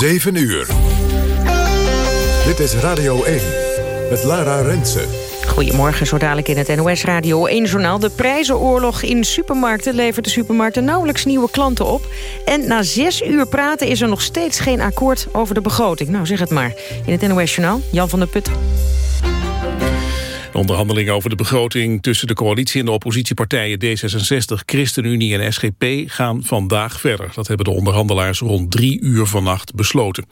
7 uur. Dit is Radio 1 met Lara Rensen. Goedemorgen, zo dadelijk in het NOS Radio 1-journaal. De prijzenoorlog in supermarkten levert de supermarkten nauwelijks nieuwe klanten op. En na zes uur praten is er nog steeds geen akkoord over de begroting. Nou, zeg het maar. In het NOS-journaal, Jan van der Put. De onderhandelingen over de begroting tussen de coalitie en de oppositiepartijen D66, ChristenUnie en SGP gaan vandaag verder. Dat hebben de onderhandelaars rond drie uur vannacht besloten.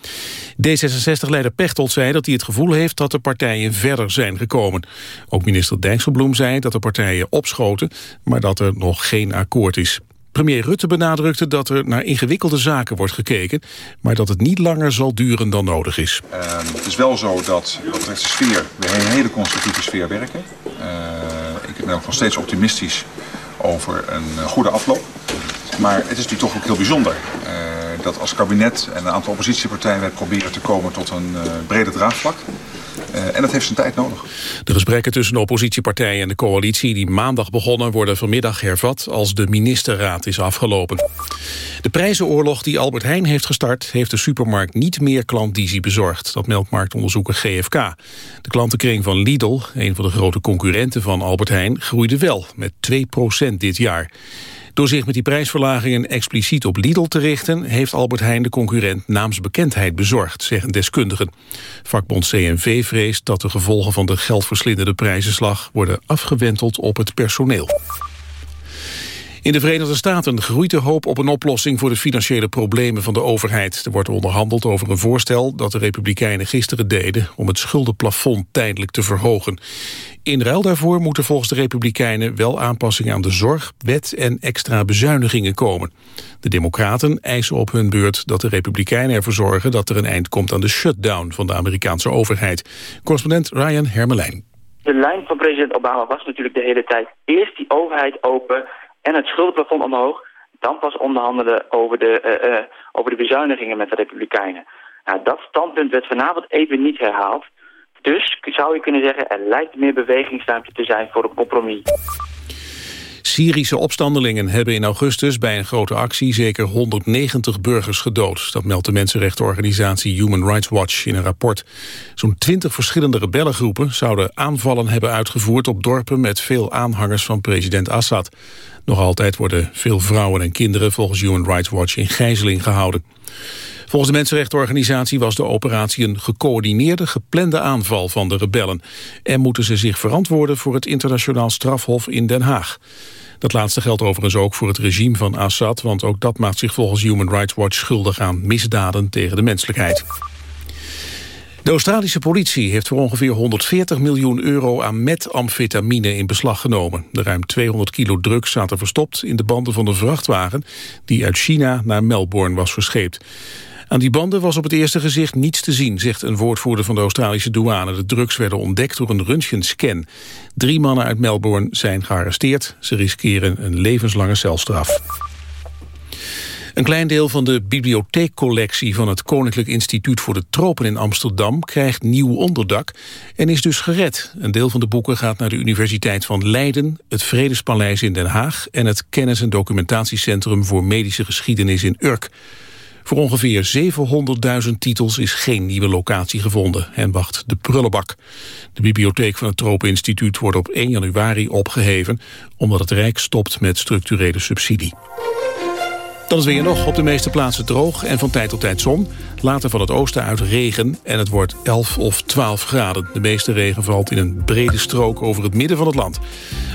D66-leider Pechtold zei dat hij het gevoel heeft dat de partijen verder zijn gekomen. Ook minister Dijsselbloem zei dat de partijen opschoten, maar dat er nog geen akkoord is. Premier Rutte benadrukte dat er naar ingewikkelde zaken wordt gekeken... maar dat het niet langer zal duren dan nodig is. Uh, het is wel zo dat wat de sfeer, we een hele constructieve sfeer werken. Uh, ik ben ook nog steeds optimistisch over een goede afloop. Maar het is natuurlijk toch ook heel bijzonder... Uh, dat als kabinet en een aantal oppositiepartijen... wij proberen te komen tot een brede draagvlak... Uh, en dat heeft zijn tijd nodig. De gesprekken tussen de oppositiepartijen en de coalitie die maandag begonnen worden vanmiddag hervat als de ministerraad is afgelopen. De prijzenoorlog die Albert Heijn heeft gestart heeft de supermarkt niet meer klandizie bezorgd. Dat meldt marktonderzoeker GFK. De klantenkring van Lidl, een van de grote concurrenten van Albert Heijn, groeide wel met 2% dit jaar. Door zich met die prijsverlagingen expliciet op Lidl te richten... heeft Albert Heijn de concurrent naamsbekendheid bezorgd, zeggen deskundigen. Vakbond CNV vreest dat de gevolgen van de geldverslindende prijzenslag... worden afgewenteld op het personeel. In de Verenigde Staten groeit de hoop op een oplossing voor de financiële problemen van de overheid. Er wordt onderhandeld over een voorstel dat de Republikeinen gisteren deden om het schuldenplafond tijdelijk te verhogen. In ruil daarvoor moeten volgens de Republikeinen wel aanpassingen aan de zorg, wet en extra bezuinigingen komen. De Democraten eisen op hun beurt dat de Republikeinen ervoor zorgen dat er een eind komt aan de shutdown van de Amerikaanse overheid. Correspondent Ryan Hermelijn. De lijn van president Obama was natuurlijk de hele tijd eerst die overheid open en het schuldenplafond omhoog. Dan pas onderhandelen over de, uh, uh, over de bezuinigingen met de Republikeinen. Nou, dat standpunt werd vanavond even niet herhaald. Dus zou je kunnen zeggen, er lijkt meer bewegingsruimte te zijn voor een compromis. Syrische opstandelingen hebben in augustus bij een grote actie zeker 190 burgers gedood. Dat meldt de mensenrechtenorganisatie Human Rights Watch in een rapport. Zo'n 20 verschillende rebellengroepen zouden aanvallen hebben uitgevoerd op dorpen met veel aanhangers van president Assad. Nog altijd worden veel vrouwen en kinderen volgens Human Rights Watch in gijzeling gehouden. Volgens de mensenrechtenorganisatie was de operatie een gecoördineerde, geplande aanval van de rebellen. En moeten ze zich verantwoorden voor het internationaal strafhof in Den Haag. Dat laatste geldt overigens ook voor het regime van Assad... want ook dat maakt zich volgens Human Rights Watch schuldig aan misdaden tegen de menselijkheid. De Australische politie heeft voor ongeveer 140 miljoen euro aan metamfetamine in beslag genomen. De ruim 200 kilo drugs zaten verstopt in de banden van de vrachtwagen die uit China naar Melbourne was verscheept. Aan die banden was op het eerste gezicht niets te zien, zegt een woordvoerder van de Australische douane. De drugs werden ontdekt door een röntgenscan. Drie mannen uit Melbourne zijn gearresteerd. Ze riskeren een levenslange celstraf. Een klein deel van de bibliotheekcollectie van het Koninklijk Instituut voor de Tropen in Amsterdam krijgt nieuw onderdak en is dus gered. Een deel van de boeken gaat naar de Universiteit van Leiden, het Vredespaleis in Den Haag en het Kennis- en Documentatiecentrum voor Medische Geschiedenis in Urk. Voor ongeveer 700.000 titels is geen nieuwe locatie gevonden en wacht de prullenbak. De bibliotheek van het Tropeninstituut wordt op 1 januari opgeheven... omdat het Rijk stopt met structurele subsidie. Dan is weer nog op de meeste plaatsen droog en van tijd tot tijd zon. Later van het oosten uit regen en het wordt 11 of 12 graden. De meeste regen valt in een brede strook over het midden van het land.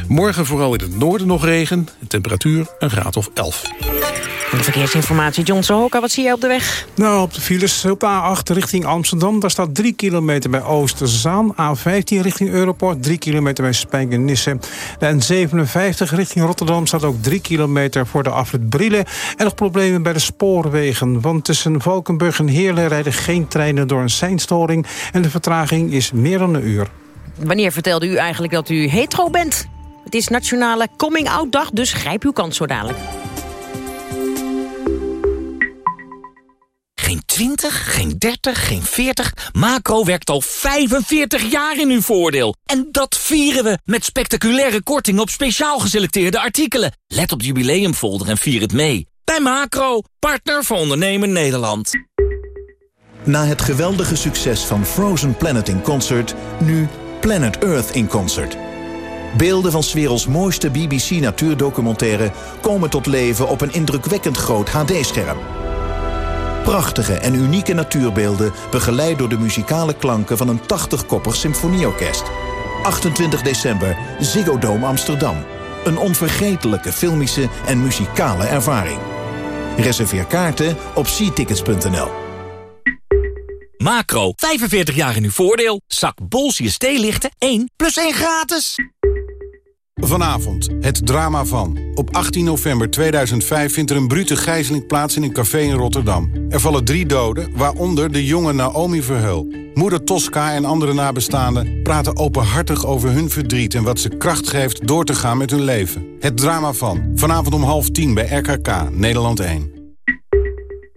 Morgen vooral in het noorden nog regen. De temperatuur een graad of 11. De verkeersinformatie, John Sohoka, wat zie jij op de weg? Nou, op de files op de A8 richting Amsterdam... daar staat 3 kilometer bij Oosterzaan. A15 richting Europort, 3 kilometer bij Spijkenisse. De N57 richting Rotterdam staat ook 3 kilometer voor de afrit Brielen. En nog problemen bij de spoorwegen. Want tussen Valkenburg en Heerlen rijden geen treinen door een seinstoring. En de vertraging is meer dan een uur. Wanneer vertelde u eigenlijk dat u hetero bent? Het is Nationale Coming Out Dag, dus grijp uw kans zo dadelijk. Geen 20, geen 30, geen 40. Macro werkt al 45 jaar in uw voordeel. En dat vieren we met spectaculaire korting op speciaal geselecteerde artikelen. Let op de jubileumfolder en vier het mee. Bij Macro, partner voor ondernemen Nederland. Na het geweldige succes van Frozen Planet in Concert... nu Planet Earth in Concert. Beelden van 's werelds mooiste BBC-natuurdocumentaire... komen tot leven op een indrukwekkend groot HD-scherm. Prachtige en unieke natuurbeelden... begeleid door de muzikale klanken van een 80-koppig symfonieorkest. 28 december, Ziggo Dome Amsterdam. Een onvergetelijke filmische en muzikale ervaring. Reserveer kaarten op seatickets.nl. Macro, 45 jaar in uw voordeel. Zak Bolsius theelichten 1 plus 1 gratis. Vanavond, het drama van. Op 18 november 2005 vindt er een brute gijzeling plaats in een café in Rotterdam. Er vallen drie doden, waaronder de jonge Naomi Verheul. Moeder Tosca en andere nabestaanden praten openhartig over hun verdriet... en wat ze kracht geeft door te gaan met hun leven. Het drama van. Vanavond om half tien bij RKK, Nederland 1.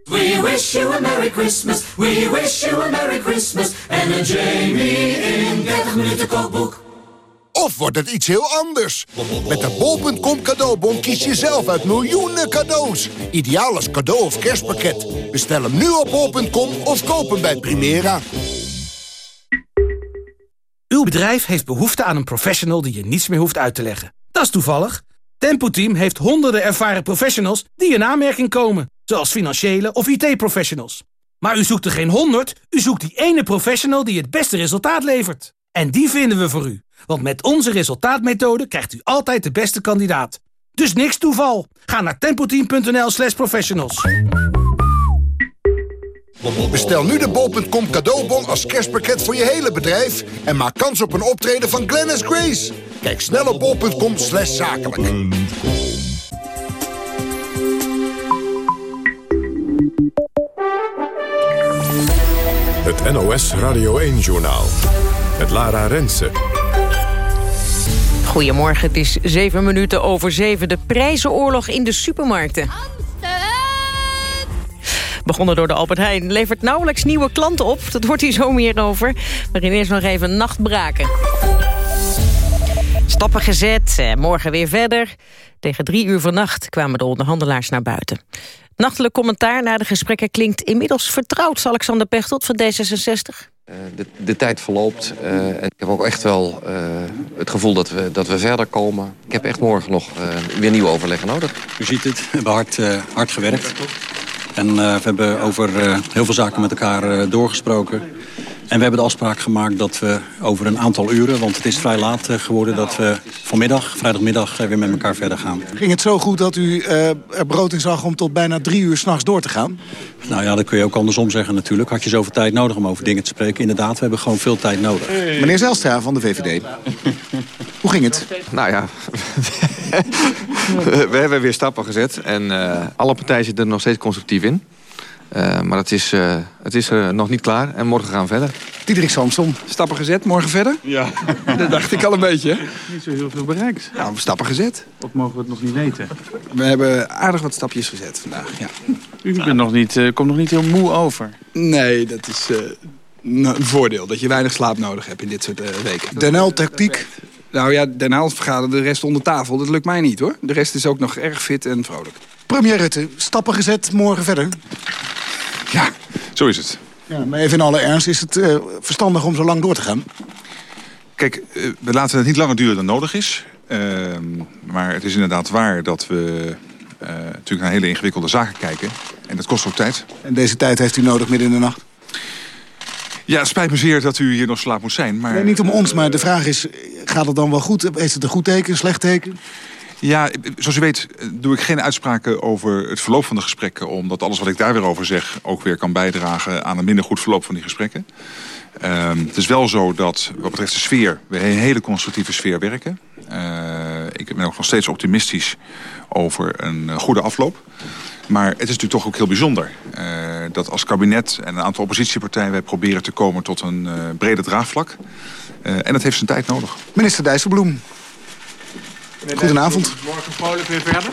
We wish you a Merry Christmas. We wish you a Merry Christmas. En een Jamie in 30 minuten kookboek. Of wordt het iets heel anders? Met de bol.com cadeaubon kies je zelf uit miljoenen cadeaus. Ideaal als cadeau of kerstpakket. Bestel hem nu op bol.com of koop hem bij Primera. Uw bedrijf heeft behoefte aan een professional die je niets meer hoeft uit te leggen. Dat is toevallig. Tempo Team heeft honderden ervaren professionals die in aanmerking komen. Zoals financiële of IT-professionals. Maar u zoekt er geen honderd, u zoekt die ene professional die het beste resultaat levert. En die vinden we voor u. Want met onze resultaatmethode krijgt u altijd de beste kandidaat. Dus niks toeval. Ga naar tempoteam.nl slash professionals. Bestel nu de bol.com cadeaubon als kerstpakket voor je hele bedrijf... en maak kans op een optreden van Glennis Grace. Kijk snel op bol.com slash zakelijk. Het NOS Radio 1-journaal. Met Lara Rensen. Goedemorgen, het is zeven minuten over zeven. De prijzenoorlog in de supermarkten. Begonnen door de Albert Heijn levert nauwelijks nieuwe klanten op. Dat wordt hier zo meer over. Maar eerst nog even nachtbraken. Stappen gezet, morgen weer verder. Tegen drie uur vannacht kwamen de onderhandelaars naar buiten. Nachtelijk commentaar na de gesprekken klinkt inmiddels vertrouwd... Alexander Pechtold van D66. De, de, tijd verloopt uh, en ik heb ook echt wel uh, het gevoel dat we, dat we verder komen. Ik heb echt morgen nog weer nieuwe overleggen nodig. U ziet het, we hebben hard, hard gewerkt. En we hebben over heel veel zaken met elkaar doorgesproken. En we hebben de afspraak gemaakt dat we over een aantal uren... want het is vrij laat geworden dat we vanmiddag, vrijdagmiddag... weer met elkaar verder gaan. Ging het zo goed dat u uh, er brood in zag om tot bijna drie uur s'nachts door te gaan? Nou ja, dat kun je ook andersom zeggen natuurlijk. Had je zoveel tijd nodig om over dingen te spreken? Inderdaad, we hebben gewoon veel tijd nodig. Hey. Meneer Zelstra van de VVD. Hoe ging het? Nou ja, we hebben weer stappen gezet. En uh, alle partijen zitten er nog steeds constructief in. Uh, maar het is, uh, het is uh, nog niet klaar en morgen gaan we verder. Diederik Samson. Stappen gezet, morgen verder? Ja. dat dacht ik al een beetje. Niet zo heel veel bereikt. Ja, we stappen gezet. Of mogen we het nog niet weten? We hebben aardig wat stapjes gezet vandaag, ja. U bent nog niet, komt nog niet heel moe over. Nee, dat is een voordeel. Dat je weinig slaap nodig hebt in dit soort weken. Den-tactiek. Nou ja, Den Haal vergaderen de rest onder tafel. Dat lukt mij niet hoor. De rest is ook nog erg fit en vrolijk. Premier Rutte, stappen gezet, morgen verder. Ja, zo is het. Ja, maar even in alle ernst, is het uh, verstandig om zo lang door te gaan? Kijk, uh, we laten het niet langer duren dan nodig is. Uh, maar het is inderdaad waar dat we eh, natuurlijk naar hele ingewikkelde zaken kijken. En dat kost ook tijd. En deze tijd heeft u nodig midden in de nacht? Ja, het spijt me zeer dat u hier nog slaap moet zijn. Maar... Nee, niet om ons, maar de vraag is, gaat het dan wel goed? Is het een goed teken, een slecht teken? Ja, zoals u weet doe ik geen uitspraken over het verloop van de gesprekken... omdat alles wat ik daar weer over zeg ook weer kan bijdragen aan een minder goed verloop van die gesprekken. Um, het is wel zo dat wat betreft de sfeer we een hele constructieve sfeer werken. Uh, ik ben ook nog steeds optimistisch over een goede afloop. Maar het is natuurlijk toch ook heel bijzonder dat als kabinet en een aantal oppositiepartijen... wij proberen te komen tot een uh, brede draagvlak. En dat heeft zijn tijd nodig. Minister Dijsselbloem. Goedenavond. Morgen vrolijk weer verder?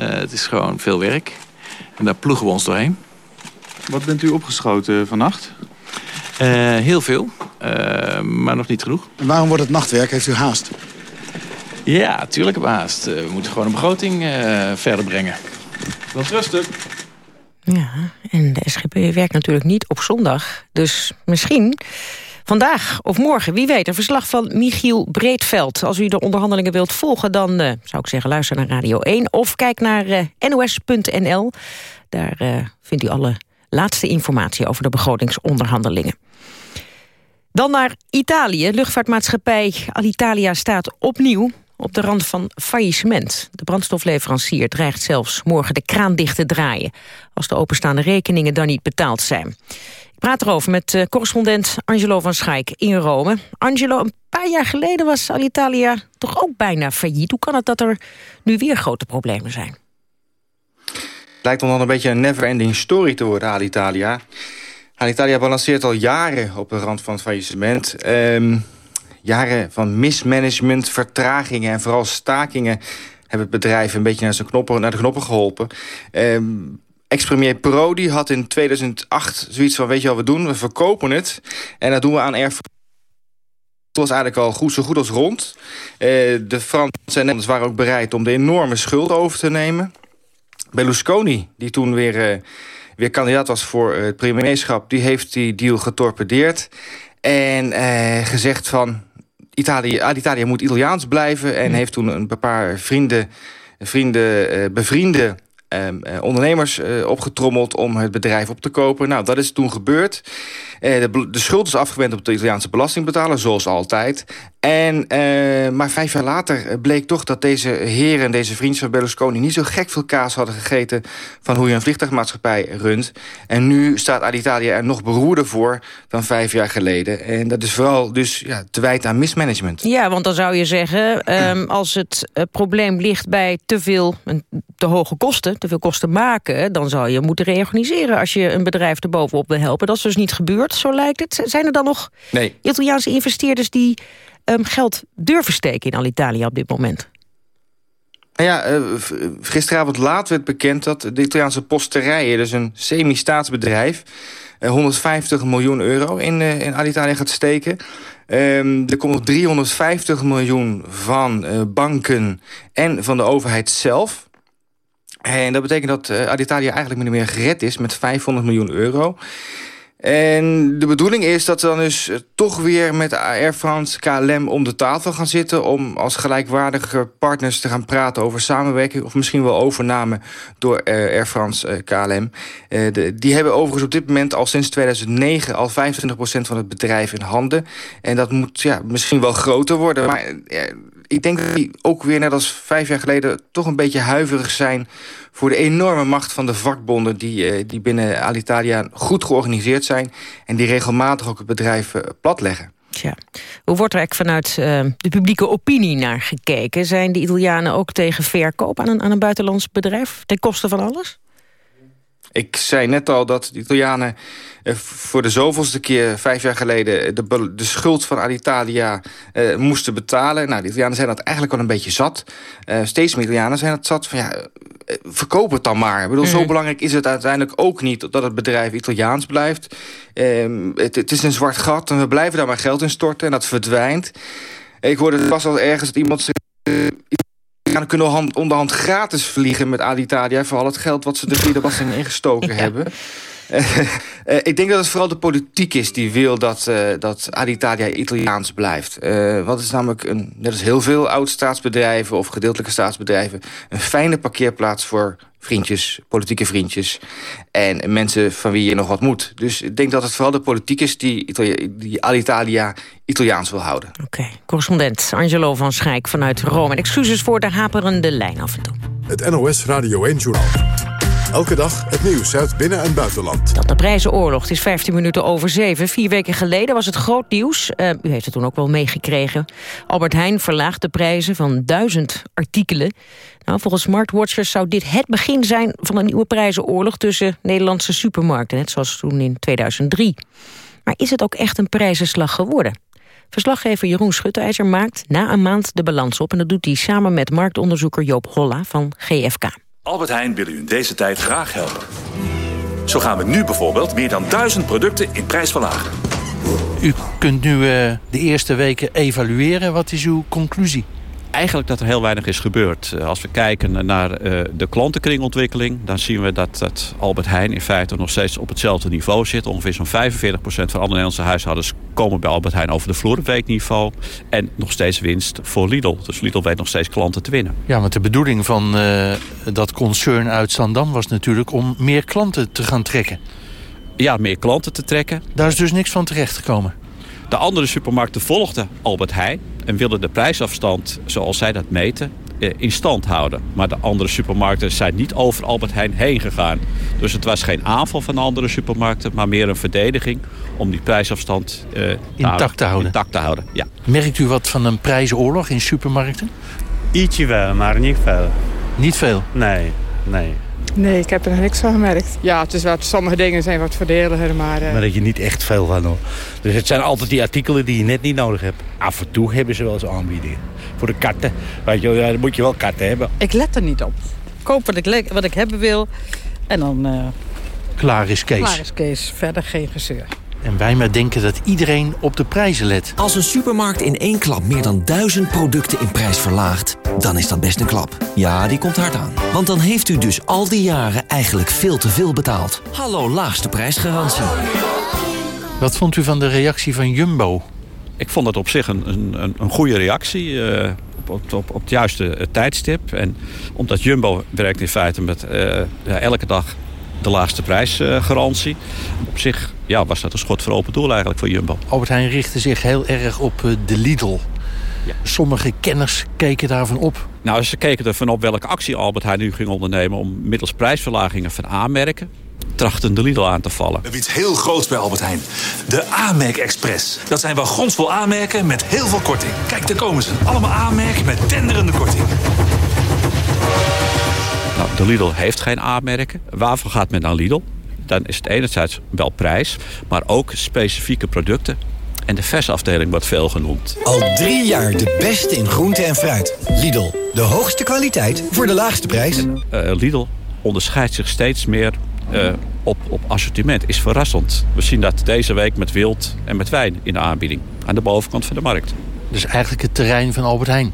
Uh, het is gewoon veel werk. En daar ploegen we ons doorheen. Wat bent u opgeschoten vannacht? Uh, heel veel, uh, maar nog niet genoeg. En waarom wordt het nachtwerk? Heeft u haast? Ja, natuurlijk heb haast. we moeten gewoon een begroting verder brengen. Wel rustig. Ja, en de SGP werkt natuurlijk niet op zondag. Dus misschien vandaag of morgen, wie weet, een verslag van Michiel Breedveld. Als u de onderhandelingen wilt volgen, dan eh, zou ik zeggen luister naar Radio 1... of kijk naar eh, nos.nl. Daar eh, vindt u alle laatste informatie over de begrotingsonderhandelingen. Dan naar Italië. Luchtvaartmaatschappij Alitalia staat opnieuw op de rand van faillissement. De brandstofleverancier dreigt zelfs morgen de kraan dicht te draaien... als de openstaande rekeningen dan niet betaald zijn. Praat erover met uh, correspondent Angelo van Schaik in Rome. Angelo, een paar jaar geleden was Alitalia toch ook bijna failliet. Hoe kan het dat er nu weer grote problemen zijn? lijkt dan een beetje een never-ending story te worden, Alitalia. Alitalia balanceert al jaren op de rand van het faillissement. Um, jaren van mismanagement, vertragingen en vooral stakingen... hebben het bedrijf een beetje naar, zijn knoppen, naar de knoppen geholpen. Um, Ex-premier Prodi had in 2008 zoiets van... weet je wat we doen? We verkopen het. En dat doen we aan Air het was eigenlijk al goed, zo goed als rond. Uh, de Fransen en Nederlanders waren ook bereid om de enorme schuld over te nemen. Berlusconi, die toen weer, uh, weer kandidaat was voor het premierschap... die heeft die deal getorpedeerd en uh, gezegd van... Italië, Italië moet Italiaans blijven en heeft toen een paar vrienden, vrienden bevrienden eh, ondernemers uh, opgetrommeld om het bedrijf op te kopen. Nou, dat is toen gebeurd. Uh, de, de, schuld is afgewend op de Italiaanse belastingbetaler, zoals altijd. En, maar vijf jaar later bleek toch dat deze heren... deze vrienden van Berlusconi niet zo gek veel kaas hadden gegeten... van hoe je een vliegtuigmaatschappij runt. En nu staat Alitalia er nog beroerder voor dan vijf jaar geleden. En dat is vooral dus ja, te wijten aan mismanagement. Ja, want dan zou je zeggen... Um, als het probleem ligt bij te veel, te hoge kosten te veel kosten maken... dan zou je moeten reorganiseren als je een bedrijf erbovenop wil helpen. Dat is dus niet gebeurd, zo lijkt het. Zijn er dan nog nee. Italiaanse investeerders die um, geld durven steken in Alitalia op dit moment? Nou ja, uh, gisteravond laat werd bekend dat de Italiaanse posterijen... dus een semi-staatsbedrijf, uh, 150 miljoen euro in, uh, in Alitalia gaat steken... Um, er komt nog 350 miljoen van uh, banken en van de overheid zelf. En dat betekent dat uh, Alitalia eigenlijk meer gered is met 500 miljoen euro. En de bedoeling is dat ze dan dus uh, toch weer met Air France KLM om de tafel gaan zitten... om als gelijkwaardige partners te gaan praten over samenwerking... of misschien wel overname door uh, Air France KLM. De, die hebben overigens op dit moment al sinds 2009 al 25% van het bedrijf in handen. En dat moet ja, misschien wel groter worden, maar ik denk dat die ook weer, net als vijf jaar geleden... toch een beetje huiverig zijn voor de enorme macht van de vakbonden... die, uh, die binnen Alitalia goed georganiseerd zijn... en die regelmatig ook het bedrijf uh, platleggen. Tja. Hoe wordt er vanuit uh, de publieke opinie naar gekeken? Zijn de Italianen ook tegen verkoop aan een, aan een buitenlands bedrijf... ten koste van alles? Ik zei net al dat de Italianen eh, voor de zoveelste keer vijf jaar geleden... de, de schuld van Alitalia uh, moesten betalen. Nou, de Italianen zijn dat eigenlijk al een beetje zat. Uh, steeds meer Italianen zijn het zat van ja, verkoop het dan maar. Ik bedoel, mm. zo belangrijk is het uiteindelijk ook niet dat het bedrijf Italiaans blijft. Uh, het, het, is een zwart gat en we blijven daar maar geld in storten en dat verdwijnt. Ik hoorde pas al ergens dat iemand Amerikanen kunnen hand, onderhand gratis vliegen met Alitalia... voor al het geld wat ze de vierde belasting ingestoken hebben. Uh, ik denk dat het vooral de politiek is die wil dat, uh, dat Alitalia Italiaans blijft. wat is namelijk, een, net als heel veel oud-staatsbedrijven... of gedeeltelijke staatsbedrijven... een fijne parkeerplaats voor vriendjes, politieke vriendjes... en mensen van wie je nog wat moet. Dus ik denk dat het vooral de politiek is die, Itali die Alitalia Italiaans wil houden. Oké, okay. correspondent Angelo van Schijk vanuit Rome. En excuses voor de haperende lijn af en toe. Het NOS Radio 1-journaal. Elke dag het nieuws uit binnen- en buitenland. Dat de prijzenoorlog, het is 15 minuten over 7. Vier weken geleden was het groot nieuws. Uh, u heeft het toen ook wel meegekregen. Albert Heijn verlaagt de prijzen van duizend artikelen. Nou, volgens Smartwatchers zou dit het begin zijn van een nieuwe prijzenoorlog... tussen Nederlandse supermarkten, net zoals toen in 2003. Maar is het ook echt een prijzenslag geworden? Verslaggever Jeroen Schutteijzer maakt na een maand de balans op... en dat doet hij samen met marktonderzoeker Joop Holla van GFK. Albert Heijn wil u in deze tijd graag helpen. Zo gaan we nu bijvoorbeeld meer dan duizend producten in prijs verlagen. U kunt nu uh, de eerste weken evalueren. Wat is uw conclusie? Eigenlijk dat er heel weinig is gebeurd. Eh, Als we kijken naar eh, de klantenkringontwikkeling... dan zien we dat, dat Albert Heijn in feite nog steeds op hetzelfde niveau zit. Ongeveer zo'n 45% van alle Nederlandse huishoudens... komen bij Albert Heijn over de vloer op weekniveau. En nog steeds winst voor Lidl. Dus Lidl weet nog steeds klanten te winnen. Ja, want de bedoeling van eh, dat concern uit Zandam was natuurlijk... om meer klanten te gaan trekken. Ja, meer klanten te trekken. Daar is dus niks van terechtgekomen. De andere supermarkten volgden Albert Heijn... en wilden de prijsafstand, zoals zij dat meten, eh, in stand houden. Maar de andere supermarkten zijn niet over Albert Heijn heen gegaan. Dus het was geen aanval van de andere supermarkten... maar meer een verdediging om die prijsafstand eh, Intact te houden. Intact te houden, ja. Merkt u wat van een prijzenoorlog in supermarkten? Ietsje wel, maar niet veel. Niet veel? Nee, nee. Nee, ik heb er niks van gemerkt. Ja, het is wat, sommige dingen zijn wat voordeliger, maar... eh, Maar dat je niet echt veel van hoor. Dus het zijn altijd die artikelen die je net niet nodig hebt. Af en toe hebben ze wel eens aanbiedingen. Voor de katten. Weet je, ja, dan moet je wel katten hebben. Ik let er niet op. Ik koop wat ik, wat ik hebben wil. En dan eh Klaar is Kees. klaar is Kees. Verder geen gezeur. En wij maar denken dat iedereen op de prijzen let. Als een supermarkt in één klap meer dan duizend producten in prijs verlaagt... dan is dat best een klap. Ja, die komt hard aan. Want dan heeft u dus al die jaren eigenlijk veel te veel betaald. Hallo laagste prijsgarantie. Wat vond u van de reactie van Jumbo? Ik vond het op zich een, een, een- een goede reactie eh, op, op, op, op het juiste eh, tijdstip. En omdat Jumbo werkt in feite met eh, ja, elke dag de laagste prijsgarantie. op zich ja, was dat een schot voor open doel eigenlijk voor Jumbo. Albert Heijn richtte zich heel erg op eh, de Lidl. Sommige kenners keken daarvan op. Nou, ze keken ervan op welke actie Albert Heijn nu ging ondernemen... om middels prijsverlagingen van aanmerken trachten de Lidl aan te vallen. We hebben iets heel groots bij Albert Heijn. De Aanmerk Express. Dat zijn wagons vol aanmerken met heel veel korting. Kijk, daar komen ze. Allemaal aanmerken met tenderende korting. De Lidl heeft geen aanmerken. Waarvoor gaat men naar Lidl? Dan is het enerzijds wel prijs, maar ook specifieke producten. En de versafdeling wordt veel genoemd. Al drie jaar de beste in groente en fruit. Lidl, de hoogste kwaliteit voor de laagste prijs. Eh, Lidl onderscheidt zich steeds meer eh, op, op assortiment. Is verrassend. We zien dat deze week met wild en met wijn in de aanbieding. Aan de bovenkant van de markt. Dus eigenlijk het terrein van Albert Heijn.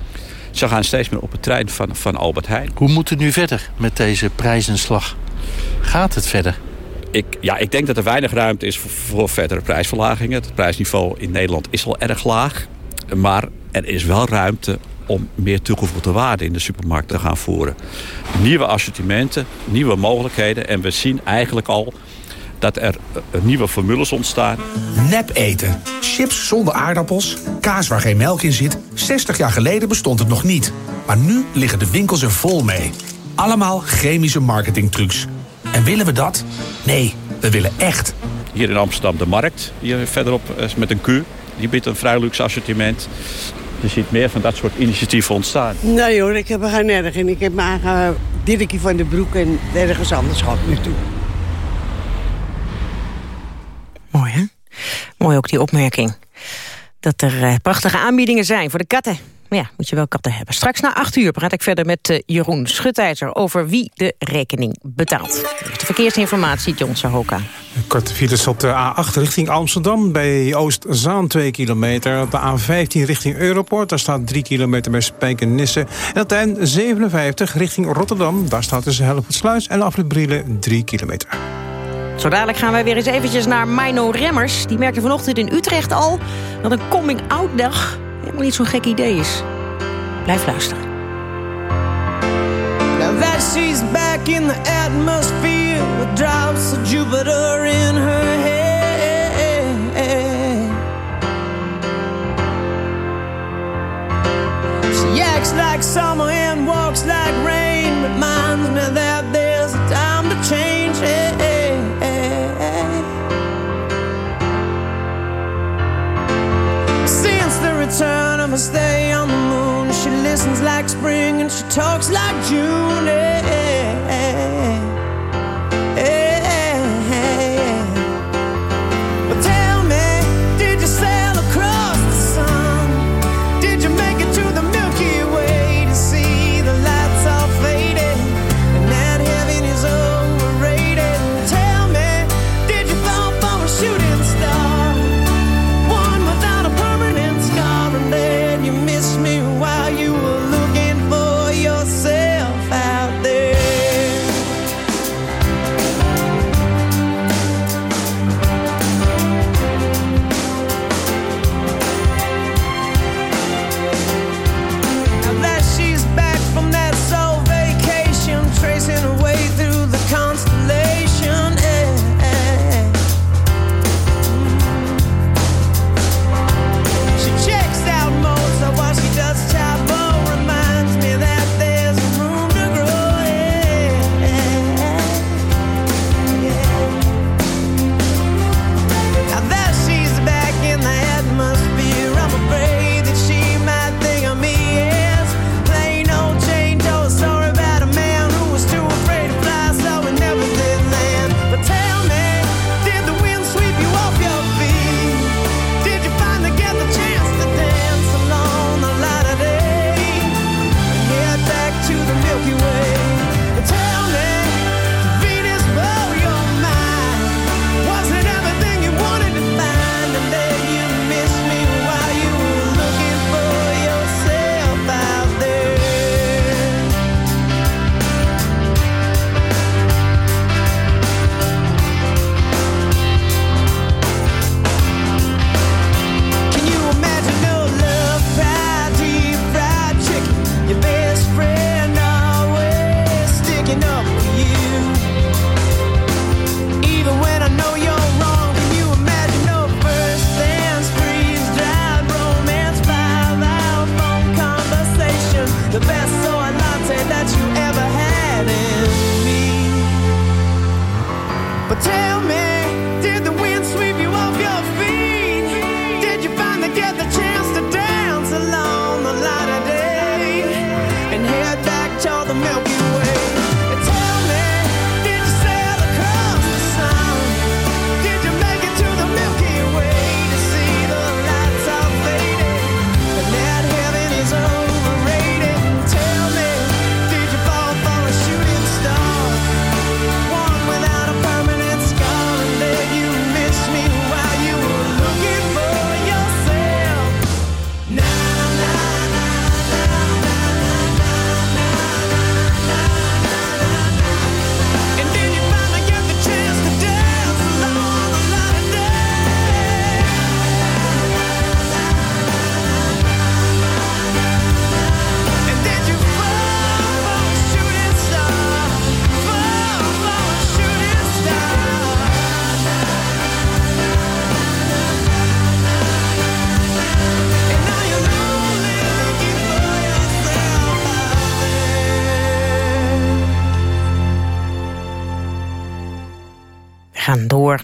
Ze gaan steeds meer op het trein van, van Albert Heijn. Hoe moet het nu verder met deze prijzenslag? Gaat het verder? Ik, ja, ik denk dat er weinig ruimte is voor, voor verdere prijsverlagingen. Het prijsniveau in Nederland is al erg laag. Maar er is wel ruimte om meer toegevoegde waarde in de supermarkt te gaan voeren. Nieuwe assortimenten, nieuwe mogelijkheden. En we zien eigenlijk al dat er eh, nieuwe formules ontstaan. Nep eten. Chips zonder aardappels. Kaas waar geen melk in zit. 60 jaar geleden bestond het nog niet. Maar nu liggen de winkels er vol mee. Allemaal chemische marketingtrucs. En willen we dat? Nee, we willen echt. Hier in Amsterdam de Markt, hier verderop eh, met een Q. Die biedt een vrij luxe assortiment. Je ziet meer van dat soort initiatieven ontstaan. Nee hoor, ik heb er geen erg in. Ik heb mijn eigen Dirkje van de Broek en ergens anders gehad nu toe. Mooi, hè? Mooi ook die opmerking. Dat er eh, prachtige aanbiedingen zijn voor de katten. Maar ja, moet je wel katten hebben. Straks na acht uur praat ik verder met eh, Jeroen Schutijzer... over wie de rekening betaalt. De verkeersinformatie, John Sahoka. Korte files op de A8 richting Amsterdam. Bij Oostzaan 2 kilometer. Op de A15 richting Europort. Daar staat 3 kilometer bij Spijkenisse. En op de N57 richting Rotterdam. Daar staat tussen Helvoetsluis en Afrit Brielen 3 kilometer. Zo dadelijk gaan wij weer eens eventjes naar Mino Remmers. Die merkte vanochtend in Utrecht al dat een coming-out dag helemaal niet zo'n gek idee is. Blijf luisteren. Now that she's back in the atmosphere with drops of Jupiter in her head. She acts like summer and walks like rain. Reminds me that Of her stay on the moon, she listens like spring and she talks like June. eh,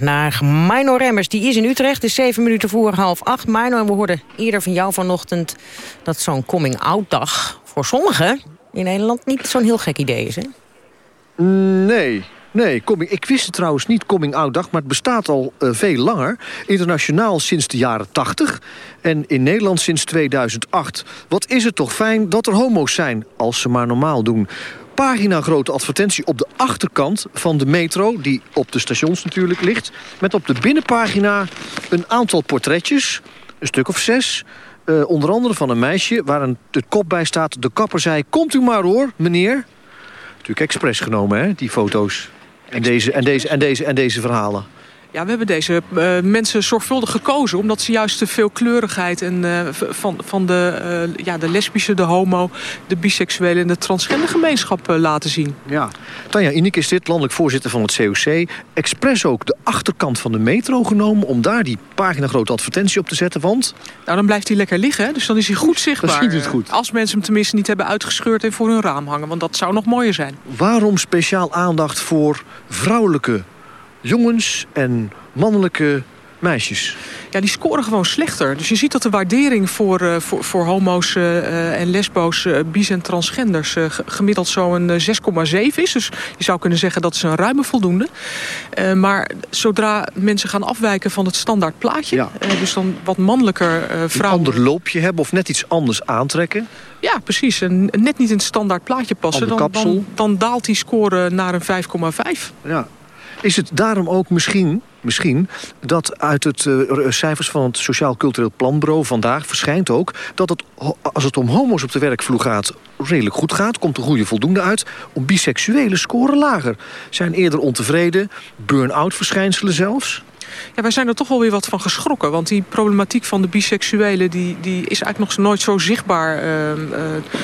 naar Mino Remmers. Die is in Utrecht, is zeven minuten voor half acht. Mino, we hoorden eerder van jou vanochtend... dat zo'n coming-out-dag voor sommigen in Nederland niet zo'n heel gek idee is, hè? Nee, nee. Coming, ik wist het trouwens niet, Coming Out Dag, maar het bestaat al eh, veel langer. Internationaal sinds de jaren 80 en in Nederland sinds 2008. Wat is het toch fijn dat er homo's zijn, als ze maar normaal doen. Pagina grote advertentie op de achterkant van de metro... die op de stations natuurlijk ligt... met op de binnenpagina een aantal portretjes, een stuk of zes... eh, onder andere van een meisje waar een, de kop bij staat... de kapper zei, komt u maar hoor, meneer natuurlijk expres genomen, hè, die foto's. En deze, en, deze, en, deze, en deze verhalen. Ja, we hebben deze eh, mensen zorgvuldig gekozen... omdat ze juist de veelkleurigheid en, eh, van, van de, eh, ja, de lesbische, de homo... de biseksuele en de transgender gemeenschap laten zien. Ja. Tanja Ineke is dit, landelijk voorzitter van het COC. Expres ook de achterkant van de metro genomen... om daar die pagina grote advertentie op te zetten, want... Nou, dan blijft hij lekker liggen, dus dan is hij goed zichtbaar. ziet het goed. Als mensen hem tenminste niet hebben uitgescheurd en voor hun raam hangen. Want dat zou nog mooier zijn. Waarom speciaal aandacht voor vrouwelijke jongens en mannelijke meisjes? Ja, die scoren gewoon slechter. Dus je ziet dat de waardering voor, eh, voor, voor homo's eh, eh, en lesbo's, eh, bis en transgenders... ge- gemiddeld zo'n eh, 6,7 is. Dus je zou kunnen zeggen dat is een ruime voldoende. Maar zodra mensen gaan afwijken van het standaard plaatje... dus dan wat mannelijker eh Een vrouwen... ander loopje hebben of net iets anders aantrekken? Ja, precies. En net niet in het standaard plaatje passen. Dan, dan, dan daalt die score naar een 5,5. Ja. Is het daarom ook misschien, misschien dat uit het eh, cijfers van het Sociaal Cultureel Planbureau vandaag verschijnt ook dat het, als het om homo's op de werkvloer gaat redelijk goed gaat, komt een goede voldoende uit, om biseksuele scoren lager. Zijn eerder ontevreden, burn-out verschijnselen zelfs. Ja, wij zijn er toch wel weer wat van geschrokken. Want die problematiek van de biseksuelen... die, die is eigenlijk nog nooit zo zichtbaar eh, eh,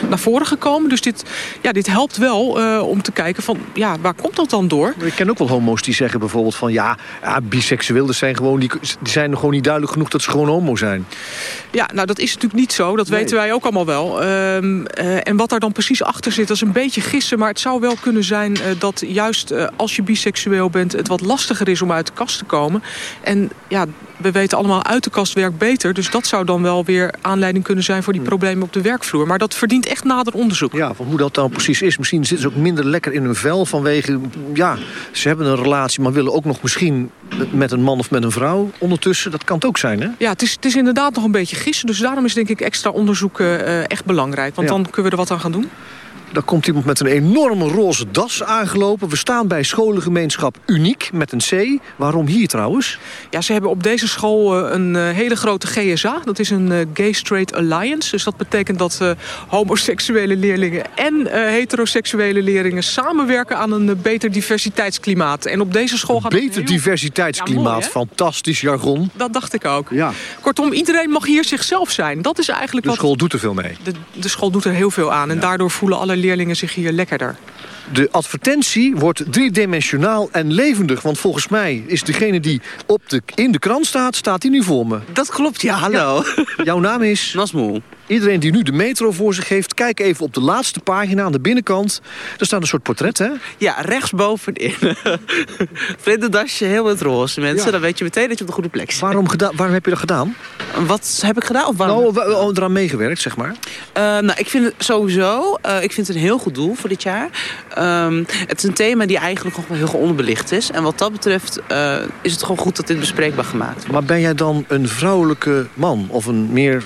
naar voren gekomen. Dus dit, ja, dit helpt wel eh, om te kijken van... ja, waar komt dat dan door? Ik ken ook wel homo's die zeggen bijvoorbeeld van ja, ja biseksueel, dat zijn gewoon, die, die zijn gewoon niet duidelijk genoeg dat ze gewoon homo zijn. Ja, nou dat is natuurlijk niet zo. Dat weten wij ook allemaal wel. Ehm, eh, en wat daar dan precies achter zit, dat is een beetje gissen. Maar het zou wel kunnen zijn dat juist als je biseksueel bent... het wat lastiger is om uit de kast te komen. En ja, we weten allemaal uit de kast werkt beter. Dus dat zou dan wel weer aanleiding kunnen zijn... voor die problemen op de werkvloer. Maar dat verdient echt nader onderzoek. Ja, van hoe dat dan precies is. Misschien zitten ze ook minder lekker in hun vel vanwege... ja, ze hebben een relatie, maar willen ook nog misschien met een man of met een vrouw ondertussen. Dat kan het ook zijn, hè? Ja, het is, het is inderdaad nog een beetje gissen. Dus daarom is denk ik extra onderzoek eh, echt belangrijk. Want Ja. dan kunnen we er wat aan gaan doen. Daar komt iemand met een enorme roze das aangelopen. We staan bij scholengemeenschap Uniek met een C. Waarom hier trouwens? Ja, ze hebben op deze school eh, een eh, hele grote GSA. Dat is een eh, Gay Straight Alliance. Dus dat betekent dat homoseksuele leerlingen en heteroseksuele leerlingen samenwerken aan een beter diversiteitsklimaat. En op deze school gaat het Beter heel- diversiteitsklimaat, Ja, mooi, hè? fantastisch jargon. Dat dacht ik ook. Ja, Kortom, iedereen mag hier zichzelf zijn. Dat is eigenlijk de wat school doet er veel mee. de, de school doet er heel veel aan. En daardoor voelen alle leerlingen zich hier lekkerder. De advertentie wordt driedimensionaal en levendig. Want volgens mij is degene die op de, in de krant staat, staat hier nu voor me. Dat klopt, ja, hallo. Jouw naam is? Nasmoel. Iedereen die nu de metro voor zich heeft, kijk even op de laatste pagina aan de binnenkant. Daar staat een soort portret, hè? Ja, rechtsbovenin. Vlinderdasje, heel wat roze mensen. Ja. Dan weet je meteen dat je op de goede plek zit. Waarom, waarom heb je dat gedaan? Wat heb ik gedaan? Of waarom? Nou, wa- eraan meegewerkt, zeg maar. Eh, nou, ik vind het sowieso, eh, ik vind het een heel goed doel voor dit jaar. Ehm, het is een thema die eigenlijk nog wel heel onderbelicht is. En wat dat betreft eh, is het gewoon goed dat dit bespreekbaar gemaakt wordt. Maar ben jij dan een vrouwelijke man of een meer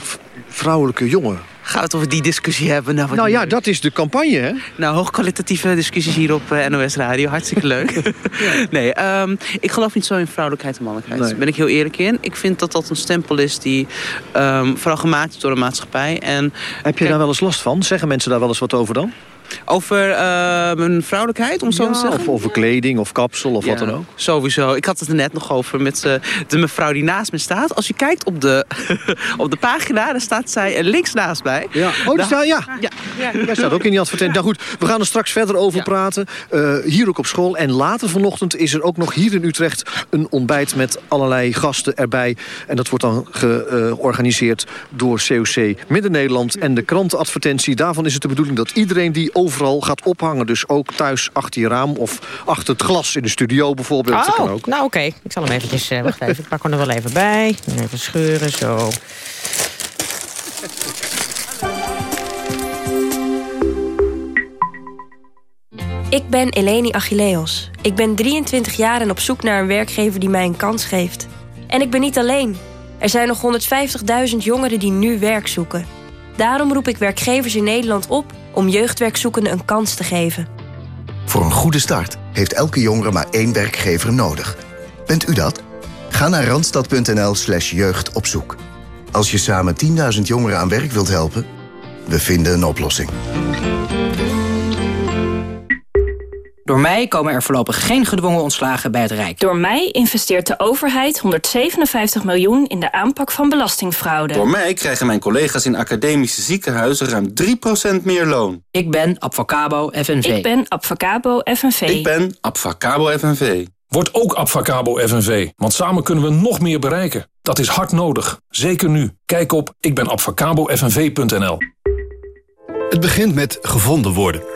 vrouwelijke jongen? Gaan we het over die discussie hebben? Nou, Nou ja, dat is de campagne, hè? Nou, hoogkwalitatieve discussies hier op eh, NOS Radio. Hartstikke leuk. Nee, ehm, ik geloof niet zo in vrouwelijkheid en mannelijkheid. Nee. Daar ben ik heel eerlijk in. Ik vind dat dat een stempel is die ehm, vooral gemaakt is door de maatschappij. En Heb je daar wel eens last van? Zeggen mensen daar wel eens wat over dan? Over eh, mijn vrouwelijkheid, om zo Ja, te zeggen. Of over kleding of kapsel of wat dan ook? Sowieso. Ik had het er net nog over met eh, de mevrouw die naast me staat. Als je kijkt op de, op de pagina, daar staat zij links naast mij. Ja. Oh, Daar- staat, ja. ja. Jij staat ook in die advertentie. Nou goed, we gaan er straks verder over praten. Uh, hier ook op school. En later vanochtend is er ook nog hier in Utrecht... een ontbijt met allerlei gasten erbij. En dat wordt dan georganiseerd door COC Midden-Nederland. En de krantenadvertentie, daarvan is het de bedoeling... dat iedereen die overal gaat ophangen. Dus ook thuis achter je raam of achter het glas in de studio bijvoorbeeld. Oh, dat kan ook. nou oké. Ik zal hem eventjes... Uh, wacht even, ik pak hem er wel even bij. Even scheuren, zo. Ik ben Eleni Achilleos. Ik ben 23 jaar en op zoek naar een werkgever die mij een kans geeft. En ik ben niet alleen. Er zijn nog 150.000 jongeren die nu werk zoeken. Daarom roep ik werkgevers in Nederland op om jeugdwerkzoekenden een kans te geven. Voor een goede start heeft elke jongere maar één werkgever nodig. Bent u dat? Ga naar randstad.nl slash jeugdopzoek. Als je samen 10.000 jongeren aan werk wilt helpen, we vinden een oplossing. Door mij komen er voorlopig geen gedwongen ontslagen bij het Rijk. Door mij investeert de overheid 157 miljoen in de aanpak van belastingfraude. Door mij krijgen mijn collega's in academische ziekenhuizen ruim 3% meer loon. Ik ben Abfacabo FNV. Ik ben Abfacabo FNV. Ik ben Abfacabo FNV. Word ook Abfacabo FNV, want samen kunnen we nog meer bereiken. Dat is hard nodig, zeker nu. Kijk op ikbenabfacabofnv.nl Het begint met gevonden worden.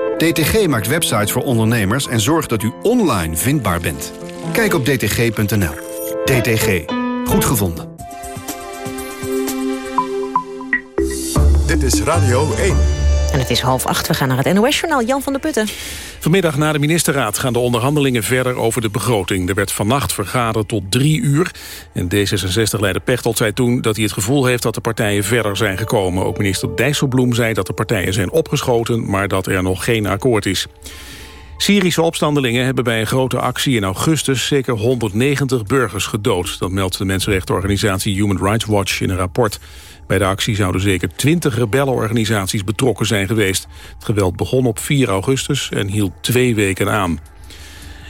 DTG maakt websites voor ondernemers en zorgt dat u online vindbaar bent. Kijk op dtg.nl. DTG. Goed gevonden. Dit is Radio 1. En het is half acht. We gaan naar het NOS-journaal. Jan van der Putten. Vanmiddag na de ministerraad gaan de onderhandelingen verder over de begroting. Er werd vannacht vergaderd tot drie uur. En D66-leider Pechtold zei toen dat hij het gevoel heeft dat de partijen verder zijn gekomen. Ook minister Dijsselbloem zei dat de partijen zijn opgeschoten, maar dat er nog geen akkoord is. Syrische opstandelingen hebben bij een grote actie in augustus zeker 190 burgers gedood. Dat meldt de mensenrechtenorganisatie Human Rights Watch in een rapport. Bij de actie zouden zeker 20 rebellenorganisaties betrokken zijn geweest. Het geweld begon op 4 augustus en hield twee weken aan.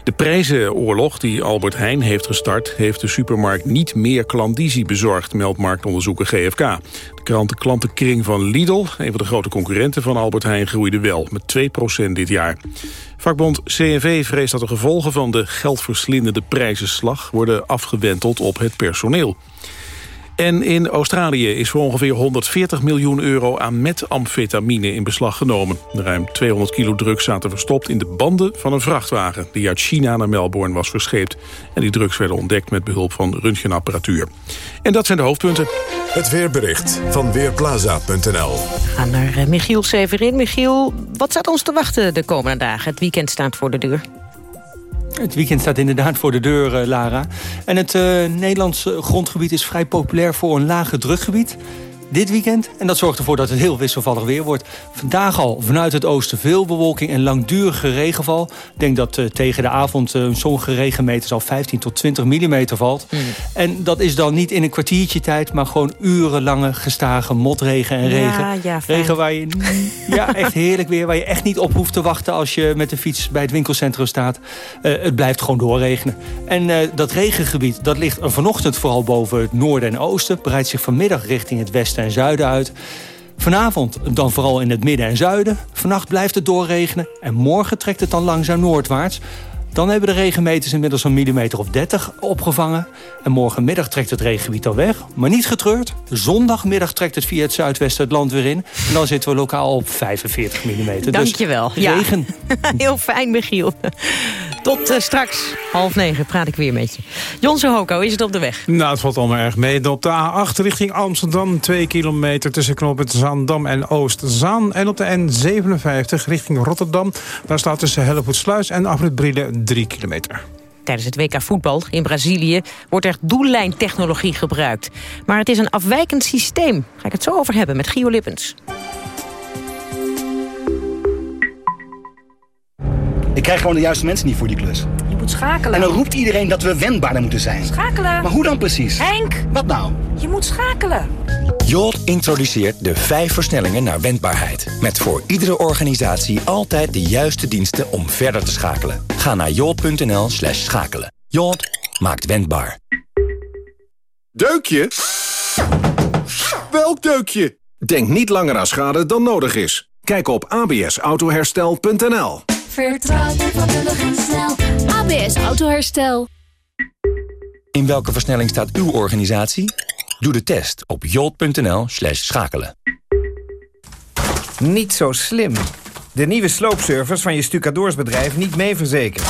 De prijzenoorlog die Albert Heijn heeft gestart... heeft de supermarkt niet meer klandizie bezorgd, meldt marktonderzoeker GFK. De krantenklantenkring van Lidl, een van de grote concurrenten van Albert Heijn... groeide wel, met 2% dit jaar. Vakbond CNV vreest dat de gevolgen van de geldverslindende prijzenslag... worden afgewenteld op het personeel. En in Australië is voor ongeveer 140 miljoen euro aan metamfetamine in beslag genomen. Ruim 200 kilo drugs zaten verstopt in de banden van een vrachtwagen... die uit China naar Melbourne was verscheept. En die drugs werden ontdekt met behulp van röntgenapparatuur. En dat zijn de hoofdpunten. Het weerbericht van Weerplaza.nl We gaan naar eh, Michiel Severin. Michiel, wat staat ons te wachten de komende dagen? Het weekend staat voor de deur. Het weekend staat inderdaad voor de deur, uh, Lara. En het uh, Nederlandse grondgebied is vrij populair voor een lage drukgebied dit weekend. En dat zorgt ervoor dat het heel wisselvallig weer wordt. Vandaag al vanuit het oosten veel bewolking en langdurige regenval. Ik denk dat uh, tegen de avond uh, sommige regenmeters al 15 tot 20 mm valt. Mm. En dat is dan niet in een kwartiertje tijd... maar gewoon urenlange gestage motregen en regen. Ja, ja, regen waar je... ja, echt heerlijk weer. Waar je echt niet op hoeft te wachten als je met de fiets bij het winkelcentrum staat. Uh, het blijft gewoon doorregenen. En dat regengebied dat ligt vanochtend vooral boven het noorden en oosten. Breidt zich vanmiddag richting het westen en zuiden uit. Vanavond dan vooral in het midden en zuiden. Vannacht blijft het doorregenen en morgen trekt het dan langzaam noordwaarts. Dan hebben de regenmeters inmiddels een millimeter of 30 opgevangen. En morgenmiddag trekt het regengebied al weg. Maar niet getreurd. Zondagmiddag trekt het via het zuidwesten het land weer in. En dan zitten we lokaal op 45 mm. Dankjewel. Dus regen. Ja. Heel fijn, Michiel. Tot eh, straks, half negen, praat ik weer met je. Jonse Hoko, is het op de weg? Nou, het valt allemaal erg mee. Op de A8 richting Amsterdam, 2 kilometer tussen knooppunt Zaandam en Oostzaan. En op de N57 richting Rotterdam, daar staat tussen Hellevoetsluis en Afrit Brielen 3 kilometer. Tijdens het WK voetbal in Brazilië wordt er doellijntechnologie gebruikt. Maar het is een afwijkend systeem. Ga ik het zo over hebben met Gio Lippens. Ik krijg gewoon de juiste mensen niet voor die klus. Je moet schakelen. En dan roept iedereen dat we wendbaarder moeten zijn. Schakelen. Maar hoe dan precies? Henk! Wat nou? Je moet schakelen. Jolt introduceert de vijf versnellingen naar wendbaarheid. Met voor iedere organisatie altijd de juiste diensten om verder te schakelen. Ga naar jolt.nl slash schakelen. Jolt maakt wendbaar. Deukje? Welk deukje? Denk niet langer aan schade dan nodig is. Kijk op absautoherstel.nl Vertrouw je vakkundig en snel. ABS Autoherstel. In welke versnelling staat uw organisatie? Doe de test op jolt.nl slash schakelen. Niet zo slim. De nieuwe sloopservice van je stucadoorsbedrijf niet mee verzekerd.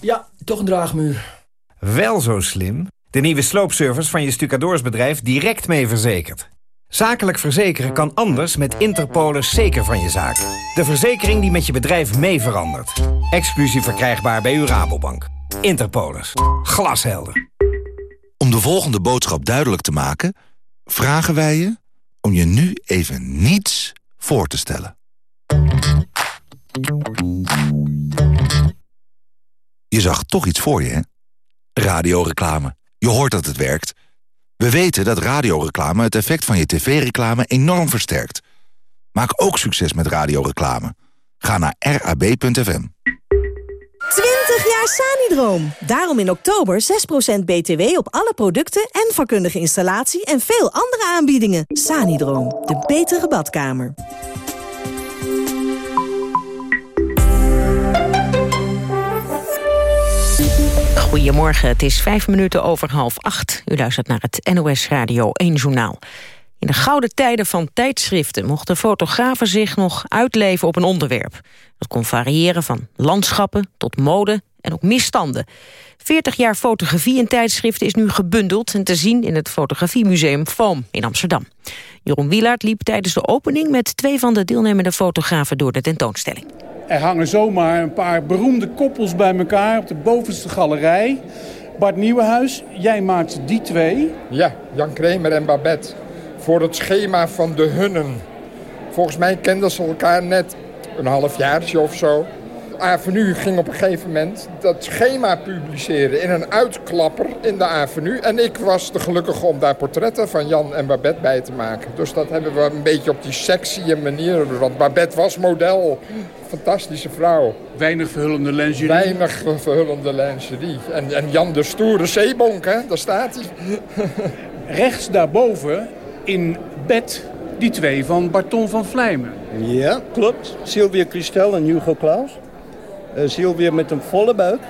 Ja, toch een draagmuur. Wel zo slim. De nieuwe sloopservice van je stucadoorsbedrijf direct mee verzekerd. Zakelijk verzekeren kan anders met Interpolis zeker van je zaak. De verzekering die met je bedrijf mee verandert. Exclusief verkrijgbaar bij uw Rabobank. Interpolis. Glashelder. Om de volgende boodschap duidelijk te maken... vragen wij je om je nu even niets voor te stellen. Je zag toch iets voor je, hè? Radioreclame. Je hoort dat het werkt. We weten dat radioreclame het effect van je tv-reclame enorm versterkt. Maak ook succes met radioreclame. Ga naar rab.fm. 20 jaar Sanidroom. Daarom in oktober 6% BTW op alle producten en vakkundige installatie en veel andere aanbiedingen. Sanidroom, de betere badkamer. Goedemorgen, het is vijf minuten over half acht. U luistert naar het NOS Radio 1 Journaal. In de gouden tijden van tijdschriften mochten fotografen zich nog uitleven op een onderwerp. Dat kon variëren van landschappen tot mode en ook misstanden. 40 jaar fotografie in tijdschriften is nu gebundeld... en te zien in het Fotografiemuseum Foam in Amsterdam. Jeroen Wielaert liep tijdens de opening met twee van de deelnemende fotografen door de tentoonstelling. Er hangen zomaar een paar beroemde koppels bij elkaar op de bovenste galerij. Bart Nieuwenhuis, jij maakt die twee. Ja, Jan Kremer en Babette. Voor het schema van de Hunnen. Volgens mij kenden ze elkaar net een halfjaartje of zo. Avenue ging op een gegeven moment dat schema publiceren in een uitklapper in de Avenue. En ik was de gelukkige om daar portretten van Jan en Babette bij te maken. Dus dat hebben we een beetje op die sexy manier. Want Babette was model. Fantastische vrouw. Weinig verhullende lingerie. Weinig verhullende lingerie. En, en Jan de stoere zeebonk, hè? daar staat hij. Rechts daarboven in bed die twee van Barton van Vlijmen. Ja, klopt. Sylvia Christel en Hugo Klaus. Uh, Sylvia met een volle buik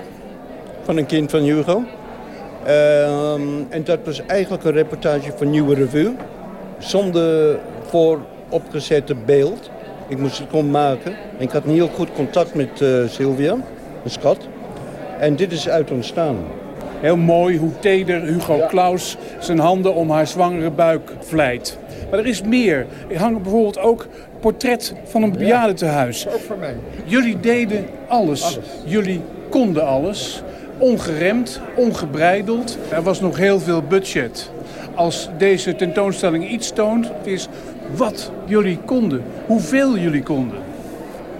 van een kind van Hugo. Uh, en dat was eigenlijk een reportage van Nieuwe Revue. Zonder vooropgezette beeld. Ik moest het gewoon maken. En ik had een heel goed contact met uh, Sylvia, een schat. En dit is uit ontstaan. Heel mooi hoe teder Hugo ja. Klaus zijn handen om haar zwangere buik vlijt. Maar er is meer. Er hangt bijvoorbeeld ook portret van een bejaardentehuis. Ja, ook voor mij. Jullie deden alles. alles. Jullie konden alles. Ongeremd, ongebreideld. Er was nog heel veel budget. Als deze tentoonstelling iets toont, is wat jullie konden. Hoeveel jullie konden.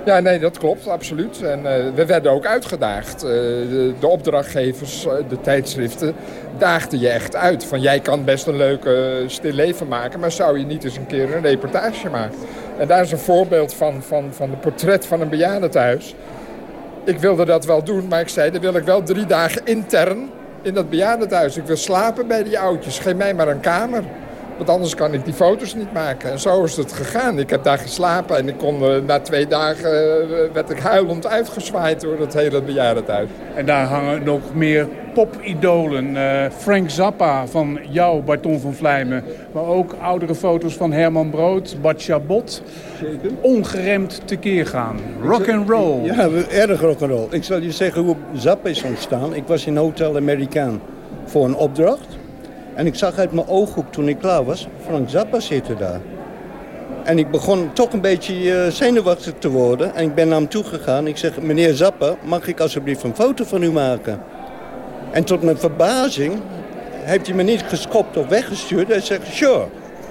Ja, nee, dat klopt, absoluut. En uh, we werden ook uitgedaagd. Uh, de, de, opdrachtgevers, uh, de tijdschriften, daagden je echt uit. Van jij kan best een leuke stil leven maken, maar zou je niet eens een keer een reportage maken? En daar is een voorbeeld van, van, van het portret van een bejaardentehuis. Ik wilde dat wel doen, maar ik zei, dan wil ik wel drie dagen intern in dat bejaardentehuis. Ik wil slapen bij die oudjes, geef mij maar een kamer. Want anders kan ik die foto's niet maken. En zo is het gegaan. Ik heb daar geslapen en ik kon, eh, na twee dagen uh, werd ik huilend uitgezwaaid door het hele bejaardentehuis. En daar hangen nog meer popidolen. Uh, Frank Zappa van jou, Barton van Vlijmen. Maar ook oudere foto's van Herman Brood, Bart Chabot. Zeker. Ongeremd tekeer gaan. Rock and roll. Ja, erg rock and roll. Ik zal je zeggen hoe Zappa is ontstaan. Ik was in Hotel Amerikaan voor een opdracht. En ik zag uit mijn ooghoek toen ik klaar was, Frank Zappa zitten daar. En ik begon toch een beetje uh, zenuwachtig te worden. En ik ben naar hem toe gegaan. Ik zeg, meneer Zappa, mag ik alsjeblieft een foto van u maken? En tot mijn verbazing heeft hij me niet geschopt of weggestuurd. Hij zegt, sure,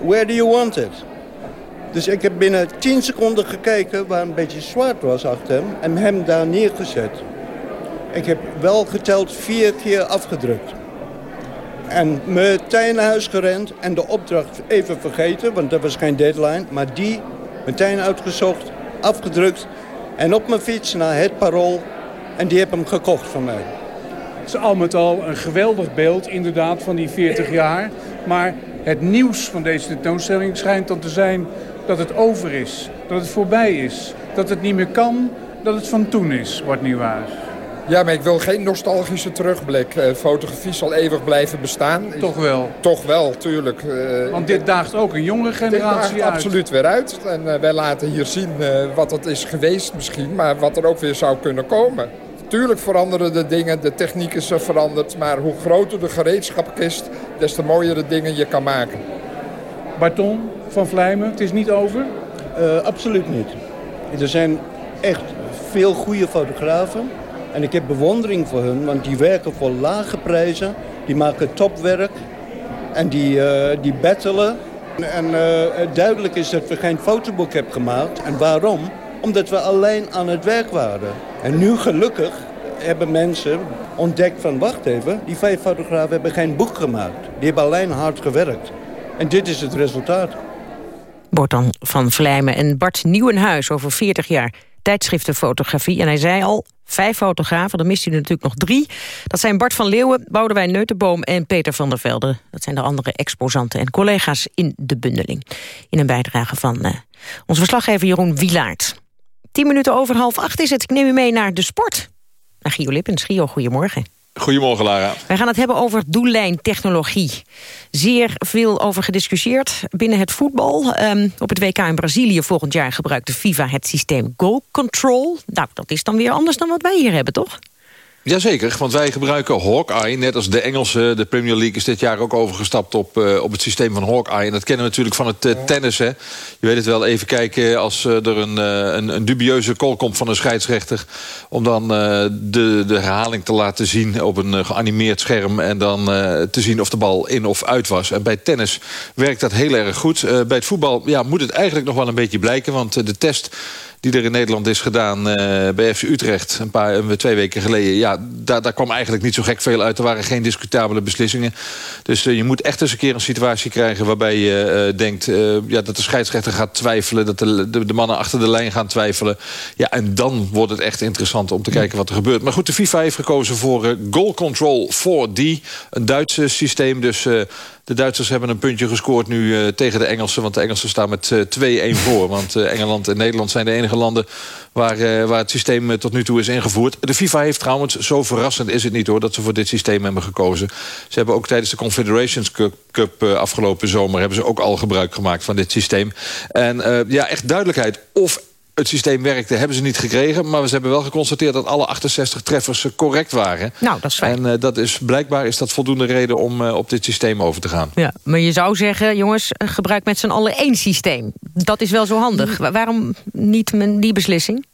where do you want it? Dus ik heb binnen 10 seconden gekeken waar een beetje zwart was achter hem. En hem daar neergezet. Ik heb wel geteld vier keer afgedrukt. En meteen naar huis gerend en de opdracht even vergeten, want dat was geen deadline. Maar die meteen uitgezocht, afgedrukt en op mijn fiets naar het parool. En die heb hem gekocht van mij. Het is al met al een geweldig beeld inderdaad van die 40 jaar. Maar het nieuws van deze tentoonstelling schijnt dan te zijn dat het over is. Dat het voorbij is. Dat het niet meer kan. Dat het van toen is, wordt Nieuwhuis. Ja, maar ik wil geen nostalgische terugblik. Uh, fotografie zal eeuwig blijven bestaan. Toch wel? Toch wel, tuurlijk. Uh, Want dit daagt ook een jonge generatie dit uit. absoluut weer uit. En uh, wij laten hier zien wat het is geweest misschien, maar wat er ook weer zou kunnen komen. Tuurlijk veranderen de dingen, de techniek is veranderd. Maar hoe groter de gereedschapkist, des te mooiere dingen je kan maken. Barton van Vlijmen, het is niet over? absoluut niet. Er zijn echt veel goede fotografen. En ik heb bewondering voor hun, want die werken voor lage prijzen. Die maken topwerk en die, uh, die battelen. En uh, duidelijk is dat we geen fotoboek hebben gemaakt. En waarom? Omdat we alleen aan het werk waren. En nu gelukkig hebben mensen ontdekt van... wacht even, die vijf fotografen hebben geen boek gemaakt. Die hebben alleen hard gewerkt. En dit is het resultaat. Bortan van Vlijmen en Bart Nieuwenhuis over 40 jaar tijdschriftenfotografie. En hij zei al, vijf fotografen, dan mist hij er natuurlijk nog drie. Dat zijn Bart van Leeuwen, Boudewijn Neutenboom en Peter van der Velde. Dat zijn de andere exposanten en collega's in de bundeling. In een bijdrage van uh, onze verslaggever Jeroen Wilaert. Tien minuten over half acht is het. Ik neem u mee naar de sport. Naar Gio Lippens. Gio, goedemorgen. Goedemorgen, Lara. Wij gaan het hebben over doellijntechnologie. Zeer veel over gediscussieerd binnen het voetbal. Um, op het WK in Brazilië volgend jaar gebruikt de FIFA het systeem Goal Control. Nou, dat is dan weer anders dan wat wij hier hebben, toch? Jazeker, want wij gebruiken Hawkeye. Net als de Engelse, de Premier League is dit jaar ook overgestapt op, uh, op het systeem van Hawkeye. En dat kennen we natuurlijk van het uh, tennis. Hè. Je weet het wel, even kijken als uh, er een, een, een, dubieuze call komt van een scheidsrechter. Om dan de, de herhaling te laten zien op een geanimeerd scherm. En dan te zien of de bal in of uit was. En bij tennis werkt dat heel erg goed. bij het voetbal ja, moet het eigenlijk nog wel een beetje blijken. Want de test die er in Nederland is gedaan uh, bij FC Utrecht... een paar, twee weken geleden, ja, daar, daar kwam eigenlijk niet zo gek veel uit. Er waren geen discutabele beslissingen. Dus uh, je moet echt eens een keer een situatie krijgen... waarbij je denkt ja, dat de scheidsrechter gaat twijfelen... dat de, de, de, mannen achter de lijn gaan twijfelen. Ja, en dan wordt het echt interessant om te kijken wat er gebeurt. Maar goed, de FIFA heeft gekozen voor Goal Control 4D. Een Duitse systeem, dus... De Duitsers hebben een puntje gescoord nu uh, tegen de Engelsen. Want de Engelsen staan met uh, 2-1 voor. Want uh, Engeland en Nederland zijn de enige landen... waar, waar het systeem tot nu toe is ingevoerd. De FIFA heeft trouwens, zo verrassend is het niet hoor... dat ze voor dit systeem hebben gekozen. Ze hebben ook tijdens de Confederations Cup, Cup afgelopen zomer... hebben ze ook al gebruik gemaakt van dit systeem. En ja, echt duidelijkheid. Of het systeem werkte, hebben ze niet gekregen. Maar ze hebben wel geconstateerd dat alle 68 treffers correct waren. Nou, dat is fijn. En uh, dat is, blijkbaar is dat voldoende reden om uh, op dit systeem over te gaan. Ja, maar je zou zeggen, jongens, gebruik met z'n allen één systeem. Dat is wel zo handig. Waarom niet die beslissing?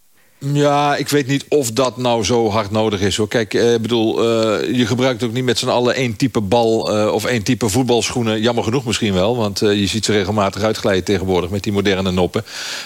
Ja, ik weet niet of dat nou zo hard nodig is. Hoor. Kijk, ik eh, bedoel, uh, je gebruikt ook niet met z'n allen één type bal... Uh, of één type voetbalschoenen. Jammer genoeg misschien wel, want je ziet ze regelmatig uitglijden tegenwoordig... met die moderne noppen.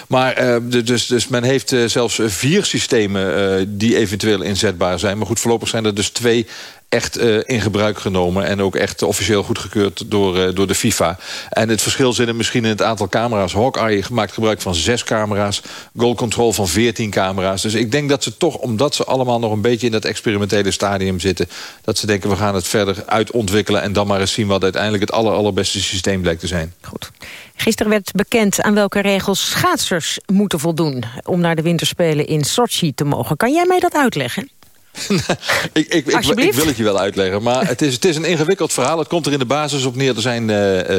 Maar dus, dus men heeft zelfs vier systemen die eventueel inzetbaar zijn. Maar goed, voorlopig zijn er dus twee echt uh, in gebruik genomen... en ook echt officieel goedgekeurd door, uh, door de FIFA. En het verschil zit er misschien in het aantal camera's. Hawkeye maakt gebruik van zes camera's. Goal Control van 14 camera's. Dus ik denk dat ze toch, omdat ze allemaal nog een beetje... in dat experimentele stadium zitten... dat ze denken, we gaan het verder uitontwikkelen... en dan maar eens zien wat uiteindelijk het aller, allerbeste systeem blijkt te zijn. Goed. Gisteren werd bekend aan welke regels schaatsers moeten voldoen... om naar de winterspelen in Sochi te mogen. Kan jij mij dat uitleggen? ik, ik, ik, ik, wil het je wel uitleggen, maar het is, het is een ingewikkeld verhaal. Het komt er in de basis op neer. Er zijn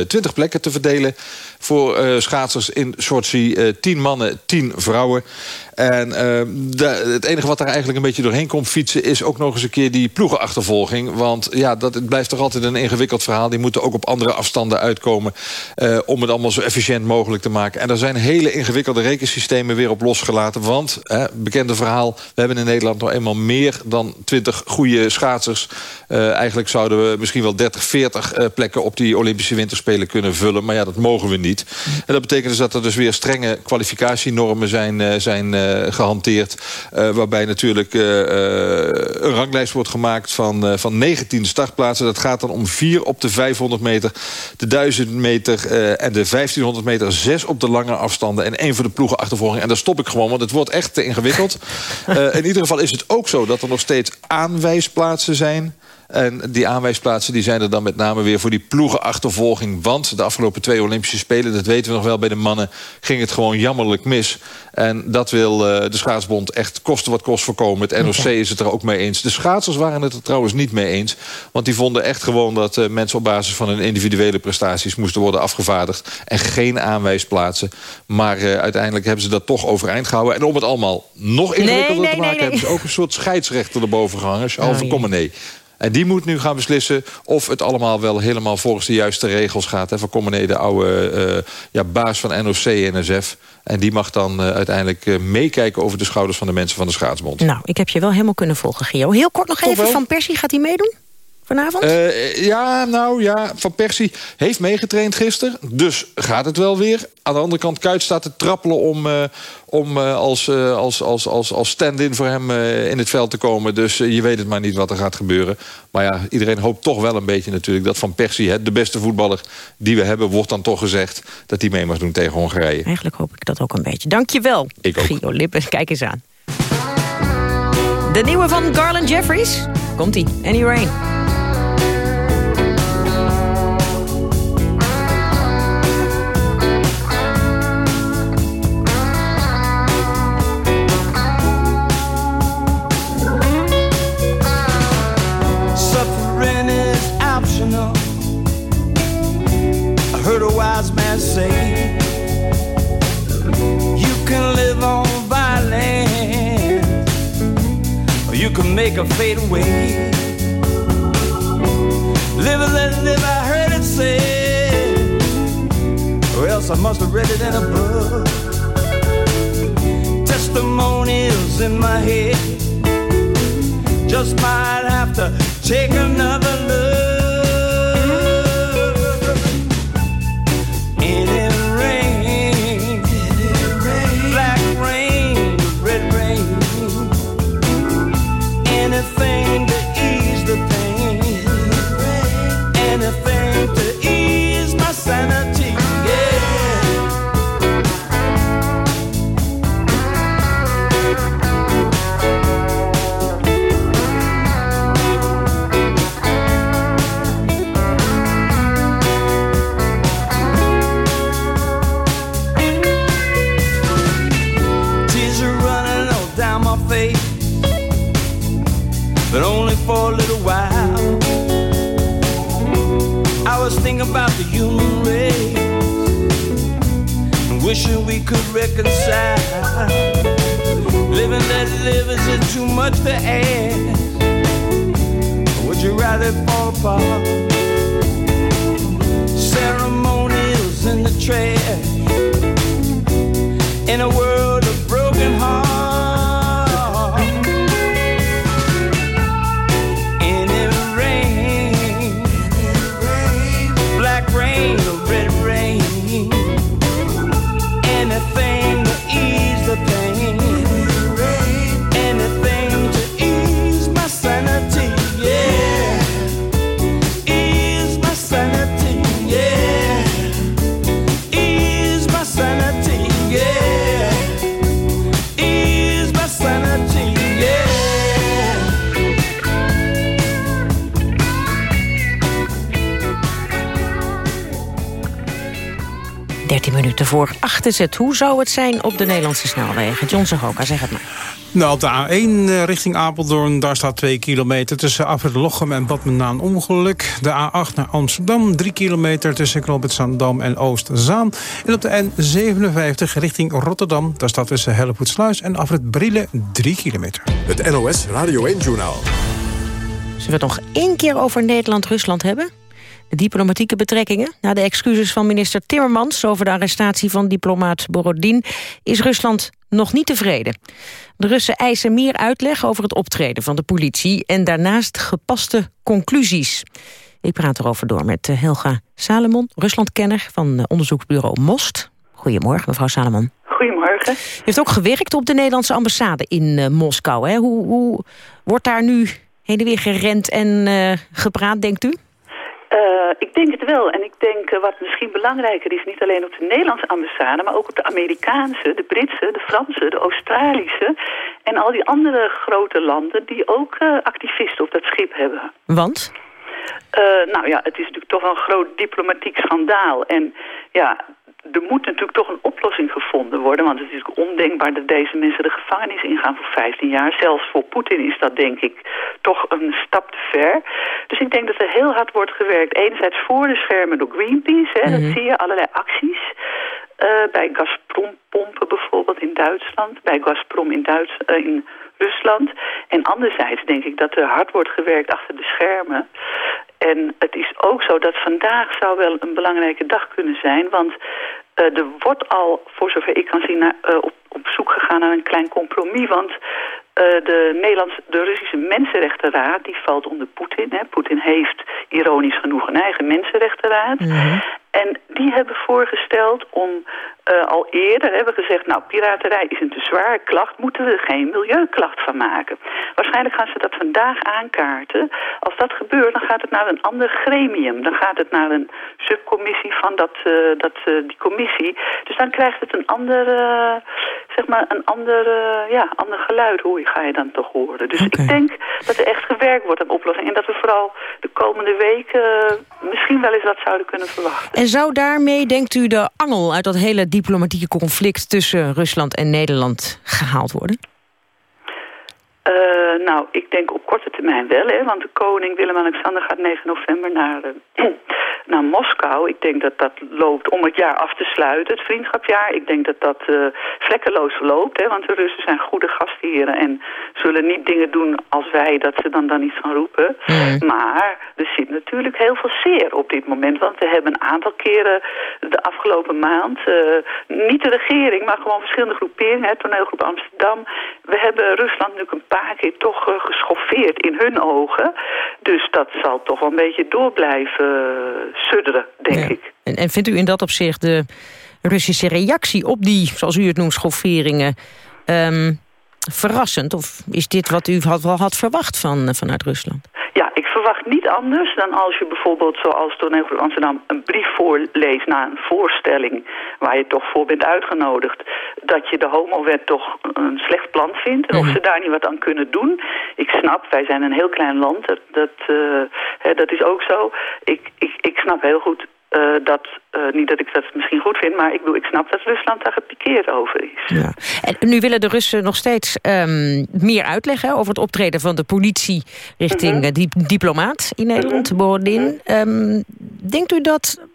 twintig uh, plekken te verdelen voor uh, schaatsers in Sochi. Uh, tien mannen, tien vrouwen. En uh, de, het enige wat daar eigenlijk een beetje doorheen komt fietsen... is ook nog eens een keer die ploegenachtervolging. Want ja, dat, blijft toch altijd een ingewikkeld verhaal. Die moeten ook op andere afstanden uitkomen... Uh, om het allemaal zo efficiënt mogelijk te maken. En er zijn hele ingewikkelde rekensystemen weer op losgelaten. Want, hè, bekende verhaal... we hebben in Nederland nog eenmaal meer dan 20 goede schaatsers. Uh, eigenlijk zouden we misschien wel 30, 40 plekken... op die Olympische Winterspelen kunnen vullen. Maar ja, dat mogen we niet. En dat betekent dus dat er dus weer strenge kwalificatienormen zijn... zijn gehanteerd. Uh, waarbij natuurlijk uh, een ranglijst wordt gemaakt van, van 19 startplaatsen. Dat gaat dan om 4 op de 500 meter, de 1000 meter en de 1500 meter. 6 op de lange afstanden en één voor de ploegenachtervolging. En daar stop ik gewoon, want het wordt echt te ingewikkeld. in ieder geval is het ook zo dat er nog steeds aanwijsplaatsen zijn... En die aanwijsplaatsen die zijn er dan met name weer voor die ploegenachtervolging. Want de afgelopen twee Olympische Spelen, dat weten we nog wel bij de mannen... ging het gewoon jammerlijk mis. En dat wil uh, de schaatsbond echt kosten wat kost voorkomen. Het NOC is het er ook mee eens. De schaatsers waren het er trouwens niet mee eens. Want die vonden echt gewoon dat uh, mensen op basis van hun individuele prestaties... moesten worden afgevaardigd. En geen aanwijsplaatsen. Maar uh, uiteindelijk hebben ze dat toch overeind gehouden. En om het allemaal nog ingewikkelder nee, nee, te maken... Nee, hebben ze ook een soort scheidsrechter erboven gehangen. Charles oh, nee. En die moet nu gaan beslissen of het allemaal wel helemaal volgens de juiste regels gaat. Van Commoné, de oude uh, ja, baas van NOC-NSF. En die mag dan uh, uiteindelijk uh, meekijken over de schouders van de mensen van de schaatsbond. Nou, ik heb je wel helemaal kunnen volgen, Gio. Heel kort nog even, Van Persie, gaat hij meedoen? Vanavond? Uh, ja, nou ja, Van Persie heeft meegetraind gisteren. Dus gaat het wel weer. Aan de andere kant, Kuit staat te trappelen om, uh, om uh, als, als, als, als, als stand-in voor hem in het veld te komen. Dus je weet het maar niet wat er gaat gebeuren. Maar ja, iedereen hoopt toch wel een beetje natuurlijk... dat Van Persie, hè, de beste voetballer die we hebben... wordt dan toch gezegd dat hij mee mag doen tegen Hongarije. Eigenlijk hoop ik dat ook een beetje. Dankjewel, ik ook. Guido Lippen. Kijk eens aan. De nieuwe van Garland Jeffries. Komt-ie, Any Rain. Make a fade away. Live and let live, I heard it say, or else I must have read it in a book. Testimonials in my head, just might have to take another look. Wishing we could reconcile. Living let live is it too much to ask? Would you rather fall apart? Ceremonials in the trash in a world voor acht is het. Hoe zou het zijn op de Nederlandse snelwegen? John Zahoka, zeg het maar. Nou, op de A1 eh, richting Apeldoorn, daar staat 2 kilometer... tussen Afrit Lochem en Badmen na een ongeluk. De A8 naar Amsterdam, 3 kilometer tussen Knoopend Zandam en Oostzaan. En op de N57 richting Rotterdam... daar staat tussen Hellevoetsluis en Afrit Brielen 3 kilometer. Het NOS Radio 1-journaal. Zullen we het nog één keer over Nederland-Rusland hebben? De diplomatieke betrekkingen. Na de excuses van minister Timmermans over de arrestatie van diplomaat Borodin... is Rusland nog niet tevreden. De Russen eisen meer uitleg over het optreden van de politie... en daarnaast gepaste conclusies. Ik praat erover door met eh, Helga Salomon, Ruslandkenner... van eh, onderzoeksbureau MOST. Goedemorgen, mevrouw Salomon. Goedemorgen. U heeft ook gewerkt op de Nederlandse ambassade in uh, Moskou. Hè? Hoe, hoe wordt daar nu heen en weer gerend en uh, gepraat, denkt u? Uh, ik denk het wel. En ik denk uh, wat misschien belangrijker is... niet alleen op de Nederlandse ambassade... maar ook op de Amerikaanse, de Britse, de Franse, de Australische... en al die andere grote landen die ook uh, activisten op dat schip hebben. Want? nou ja, het is natuurlijk toch wel een groot diplomatiek schandaal. En ja, er moet natuurlijk toch een oplossing gevonden worden. Want het is natuurlijk ondenkbaar dat deze mensen de gevangenis ingaan voor 15 jaar. Zelfs voor Poetin is dat denk ik toch een stap te ver. Dus ik denk dat er heel hard wordt gewerkt. Enerzijds voor de schermen door Greenpeace. Hè, Dat zie je, allerlei acties. Uh, bij Gazprom pompen bijvoorbeeld in Duitsland. Bij Gazprom in, Duits, uh, in Rusland. En anderzijds denk ik dat er hard wordt gewerkt achter de schermen. En het is ook zo dat vandaag zou wel een belangrijke dag kunnen zijn. Want uh, er wordt al, voor zover ik kan zien, naar, uh, op, op zoek gegaan naar een klein compromis. Want uh, de, Nederlands, de Russische Mensenrechtenraad die valt onder Poetin. Poetin heeft ironisch genoeg een eigen Mensenrechtenraad. Mm -hmm. En die hebben voorgesteld om uh, al eerder hebben gezegd... nou, piraterij is een te zware klacht, moeten we er geen milieuklacht van maken. Waarschijnlijk gaan ze dat vandaag aankaarten. Als dat gebeurt, dan gaat het naar een ander gremium. Dan gaat het naar een subcommissie van dat, uh, dat, uh, die commissie. Dus dan krijgt het een ander, zeg maar, een ander, ja, ander geluid, hoe ga je dan toch horen. Dus okay. ik denk dat er echt gewerkt wordt aan oplossing. En dat we vooral de komende weken misschien wel eens wat zouden kunnen verwachten. En zou daarmee, denkt u, de angel uit dat hele diplomatieke conflict tussen Rusland en Nederland gehaald worden? Uh, nou, ik denk op korte termijn wel, hè, want de koning Willem-Alexander gaat 9 november naar, uh, naar Moskou. Ik denk dat dat loopt om het jaar af te sluiten, het vriendschapsjaar. Ik denk dat dat uh, vlekkeloos loopt, hè, want de Russen zijn goede gastheren en zullen niet dingen doen als wij, dat ze dan dan iets gaan roepen. Maar er zit natuurlijk heel veel zeer op dit moment, want we hebben een aantal keren de afgelopen maand, niet de regering, maar gewoon verschillende groeperingen, hè, toneelgroep Amsterdam. We hebben Rusland natuurlijk een paar keer toch uh, geschoffeerd in hun ogen. Dus dat zal toch wel een beetje door blijven uh, sudderen, denk ja. ik. En, en vindt u in dat opzicht de Russische reactie op die, zoals u het noemt, schofferingen... Um, verrassend? Of is dit wat u had, wel had verwacht van, vanuit Rusland? Verwacht niet anders dan als je bijvoorbeeld zoals toneelgroep Amsterdam een brief voorleest na een voorstelling waar je toch voor bent uitgenodigd, dat je de homowet toch een slecht plan vindt en of ze daar niet wat aan kunnen doen. Ik snap, wij zijn een heel klein land, dat, dat, uh, hè, dat is ook zo. Ik, ik, ik snap heel goed uh, dat, uh, niet dat ik dat misschien goed vind, maar ik, bedoel, ik snap dat Rusland daar gepikeerd over is. Ja. En nu willen de Russen nog steeds um, meer uitleggen over het optreden van de politie richting mm -hmm. die diplomaat in Nederland, mm -hmm. Mm -hmm. um, denkt u dat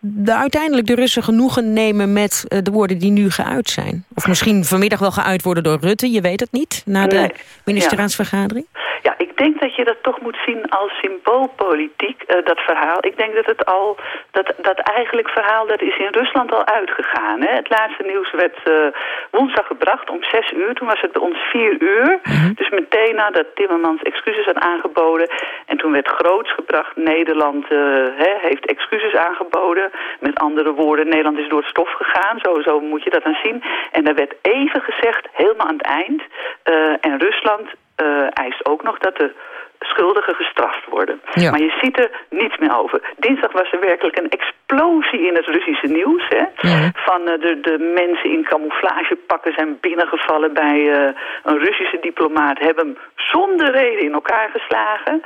de, uiteindelijk de Russen genoegen nemen met uh, de woorden die nu geuit zijn? Of misschien vanmiddag wel geuit worden door Rutte, je weet het niet, na de ministerraadsvergadering? Ja. ja, denk dat je dat toch moet zien als symboolpolitiek, uh, dat verhaal. Ik denk dat het al, dat, dat eigenlijk verhaal, dat is in Rusland al uitgegaan. Hè? Het laatste nieuws werd uh, woensdag gebracht om zes uur, toen was het bij ons vier uur. Mm -hmm. Dus meteen nadat Timmermans excuses had aangeboden. En toen werd groots gebracht, Nederland hè, heeft excuses aangeboden. Met andere woorden, Nederland is door het stof gegaan. Zo, zo moet je dat dan zien. En er werd even gezegd, helemaal aan het eind. En Rusland eist ook nog dat de schuldigen gestraft worden. Ja. Maar je ziet er niets meer over. Dinsdag was er werkelijk een explosie in het Russische nieuws. Hè? Ja. Van uh, de, de mensen in camouflagepakken zijn binnengevallen bij uh, een Russische diplomaat. Hebben hem zonder reden in elkaar geslagen.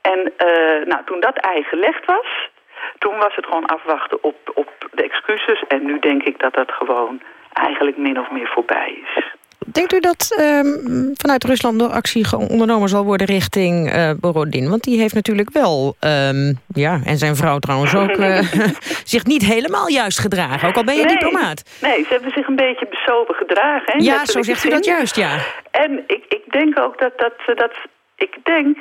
En uh, nou, toen dat ei gelegd was toen was het gewoon afwachten op, op de excuses. En nu denk ik dat dat gewoon eigenlijk min of meer voorbij is. Denkt u dat ehm, vanuit Rusland nog actie ondernomen zal worden richting eh Borodin? Want die heeft natuurlijk wel, ehm, ja, en zijn vrouw trouwens ook, eh, zich niet helemaal juist gedragen. Ook al ben je Nee. diplomaat. Nee, ze hebben zich een beetje bezopen gedragen. Hè, Ja, zo zegt u dat juist, ja. En ik, ik denk ook dat, dat, ze dat... Ik denk,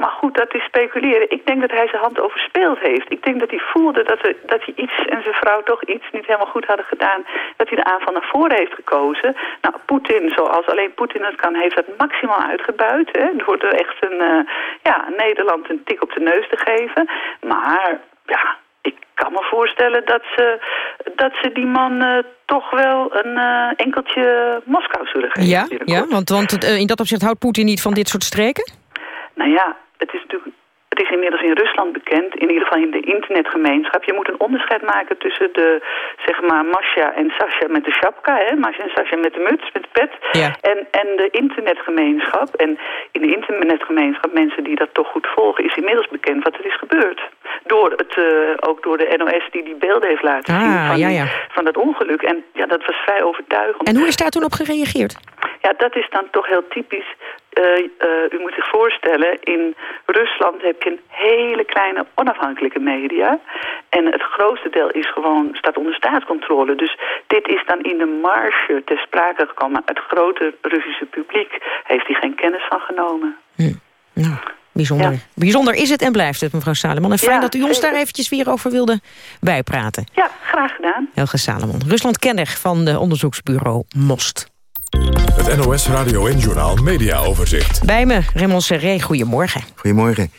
maar goed, dat is speculeren. Ik denk dat hij zijn hand overspeeld heeft. Ik denk dat hij voelde dat, er, dat hij iets en zijn vrouw toch iets niet helemaal goed hadden gedaan. Dat hij de aanval naar voren heeft gekozen. Nou, Poetin, zoals alleen Poetin het kan, heeft dat maximaal uitgebuit. Hè, door er echt een, eh, ja, Nederland een tik op de neus te geven. Maar, ja, ik kan me voorstellen dat ze, dat ze die man eh, toch wel een eh, enkeltje Moskou zullen geven. Ja, ja want, want het, in dat opzicht houdt Poetin niet van dit soort streken? Nou ja, het is natuurlijk. Het is inmiddels in Rusland bekend, in ieder geval in de internetgemeenschap. Je moet een onderscheid maken tussen de, zeg maar, Masha en Sasha met de shapka, hè? Masha en Sasha met de muts, met de pet. Ja. En, en de internetgemeenschap. En in de internetgemeenschap, mensen die dat toch goed volgen, is inmiddels bekend wat er is gebeurd. Door het, eh, ook door de NOS die die beelden heeft laten Ah, zien van, ja, ja. van dat ongeluk. En ja, dat was vrij overtuigend. En hoe is daar toen op gereageerd? Ja, dat is dan toch heel typisch. Eh, eh, u moet zich voorstellen, in Rusland heb je een hele kleine onafhankelijke media. En het grootste deel is gewoon, staat onder staatscontrole. Dus dit is dan in de marge ter sprake gekomen. Het grote Russische publiek heeft hier geen kennis van genomen. Bijzonder. Bijzonder is het en blijft het, mevrouw Salomon. En fijn Ja, dat u ons daar eventjes weer over wilde bijpraten. Ja, graag gedaan. Helge Salomon, Rusland-kenner van de onderzoeksbureau MOST. Het NOS Radio en Journaal Media Overzicht. Bij me, Raymond Serré, goedemorgen. Goedemorgen.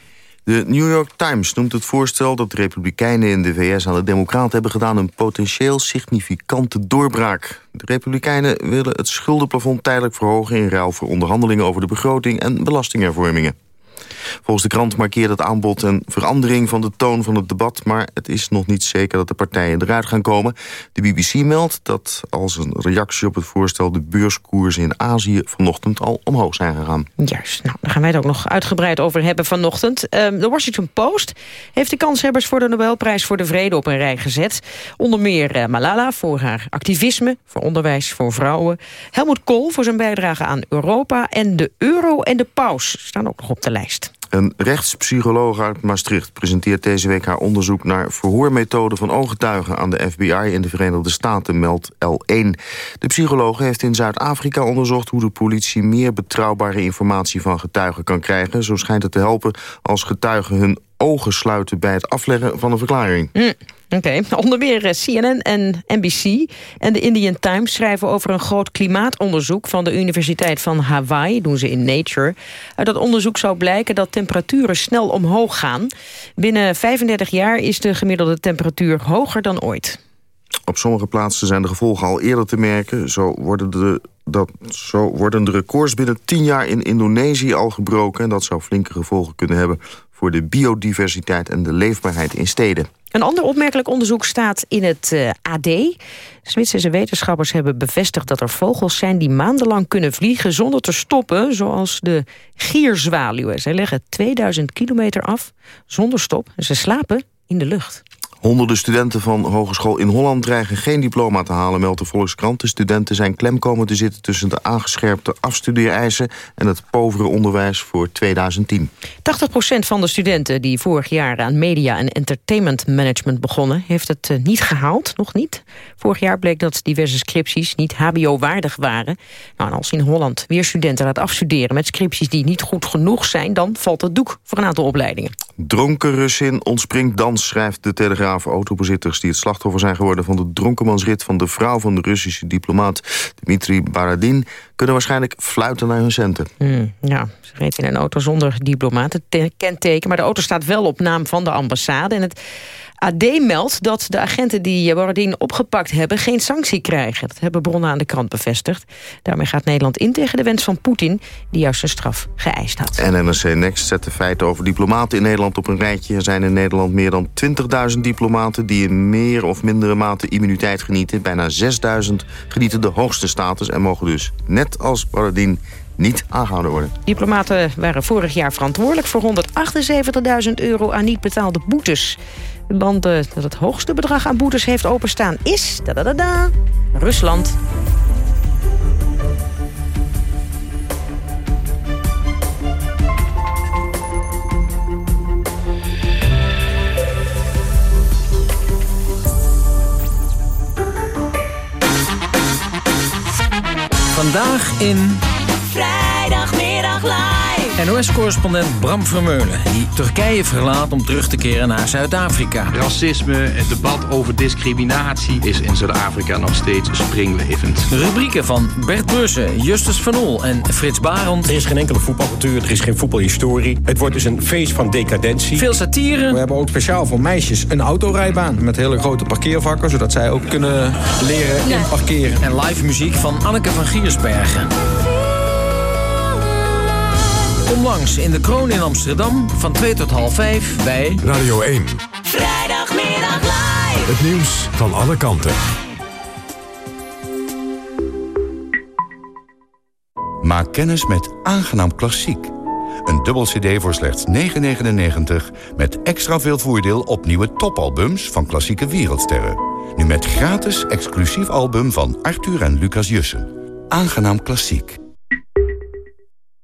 De New York Times noemt het voorstel dat de Republikeinen in de VS aan de Democraten hebben gedaan een potentieel significante doorbraak. De Republikeinen willen het schuldenplafond tijdelijk verhogen in ruil voor onderhandelingen over de begroting en belastinghervormingen. Volgens de krant markeert het aanbod een verandering van de toon van het debat... maar het is nog niet zeker dat de partijen eruit gaan komen. De BBC meldt dat als een reactie op het voorstel... de beurskoersen in Azië vanochtend al omhoog zijn gegaan. Juist, nou, daar gaan wij het ook nog uitgebreid over hebben vanochtend. Ehm, de Washington Post heeft de kanshebbers voor de Nobelprijs voor de Vrede op een rij gezet. Onder meer eh, Malala voor haar activisme, voor onderwijs, voor vrouwen. Helmut Kool voor zijn bijdrage aan Europa. En de euro en de paus staan ook nog op de lijst. Een rechtspsycholoog uit Maastricht presenteert deze week haar onderzoek naar verhoormethoden van ooggetuigen aan de FBI in de Verenigde Staten, meldt L1. De psycholoog heeft in Zuid-Afrika onderzocht hoe de politie meer betrouwbare informatie van getuigen kan krijgen. Zo schijnt het te helpen als getuigen hun ogen sluiten bij het afleggen van een verklaring. Hm, Oké, onder meer eh, CNN en NBC en de Indian Times schrijven over een groot klimaatonderzoek van de Universiteit van Hawaii, doen ze in Nature. Uit dat onderzoek zou blijken dat temperaturen snel omhoog gaan. Binnen 35 jaar is de gemiddelde temperatuur hoger dan ooit. Op sommige plaatsen zijn de gevolgen al eerder te merken. Zo worden de, dat, zo worden de records binnen 10 jaar in Indonesië al gebroken. En dat zou flinke gevolgen kunnen hebben voor de biodiversiteit en de leefbaarheid in steden. Een ander opmerkelijk onderzoek staat in het eh, AD. Zwitserse wetenschappers hebben bevestigd dat er vogels zijn... die maandenlang kunnen vliegen zonder te stoppen, zoals de gierzwaluwen. Zij leggen 2000 kilometer af zonder stop en ze slapen in de lucht. Honderden studenten van hogeschool in Holland dreigen geen diploma te halen, meldt de Volkskrant. De studenten zijn klem komen te zitten tussen de aangescherpte afstudeereisen en het povere onderwijs voor 2010. 80% van de studenten die vorig jaar aan media en entertainment management begonnen, heeft het eh, niet gehaald, nog niet. Vorig jaar bleek dat diverse scripties niet hbo-waardig waren. Nou, en als in Holland weer studenten laat afstuderen met scripties die niet goed genoeg zijn, dan valt het doek voor een aantal opleidingen. Dronken Russin ontspringt dans, schrijft de Telegraaf. Autobezitters die het slachtoffer zijn geworden van de dronkenmansrit van de vrouw van de Russische diplomaat Dmitri Baradin kunnen waarschijnlijk fluiten naar hun centen. Hmm, ja, ze reed in een auto zonder diplomatenkenteken... maar de auto staat wel op naam van de ambassade. En het AD meldt dat de agenten die Borodin opgepakt hebben... geen sanctie krijgen. Dat hebben bronnen aan de krant bevestigd. Daarmee gaat Nederland in tegen de wens van Poetin... die juist een straf geëist had. En NRC Next zet de feiten over diplomaten in Nederland op een rijtje. Er zijn in Nederland meer dan 20.000 diplomaten... die in meer of mindere mate immuniteit genieten. Bijna 6.000 genieten de hoogste status... en mogen dus, net als Baradin, niet aangehouden worden. Diplomaten waren vorig jaar verantwoordelijk voor 178.000 euro aan niet betaalde boetes. Land dat het hoogste bedrag aan boetes heeft openstaan is... Da -da -da -da, Rusland. Vandaag in... Vrijdagmiddag live. NOS-correspondent Bram Vermeulen, die Turkije verlaat om terug te keren naar Zuid-Afrika. Racisme, het debat over discriminatie is in Zuid-Afrika nog steeds springlevend. Rubrieken van Bert Brussen, Justus Van Oel en Frits Barend. Er is geen enkele voetbalcultuur, er is geen voetbalhistorie. Het wordt dus een feest van decadentie. Veel satire. We hebben ook speciaal voor meisjes een autorijbaan met hele grote parkeervakken, zodat zij ook kunnen leren in parkeren. En live muziek van Anneke van Giersbergen. Kom langs in de Kroon in Amsterdam van 2 tot half 5 bij Radio 1. Vrijdagmiddag live. Het nieuws van alle kanten. Maak kennis met Aangenaam Klassiek. Een dubbel cd voor slechts 9,99... met extra veel voordeel op nieuwe topalbums van klassieke wereldsterren. Nu met gratis exclusief album van Arthur en Lucas Jussen. Aangenaam Klassiek.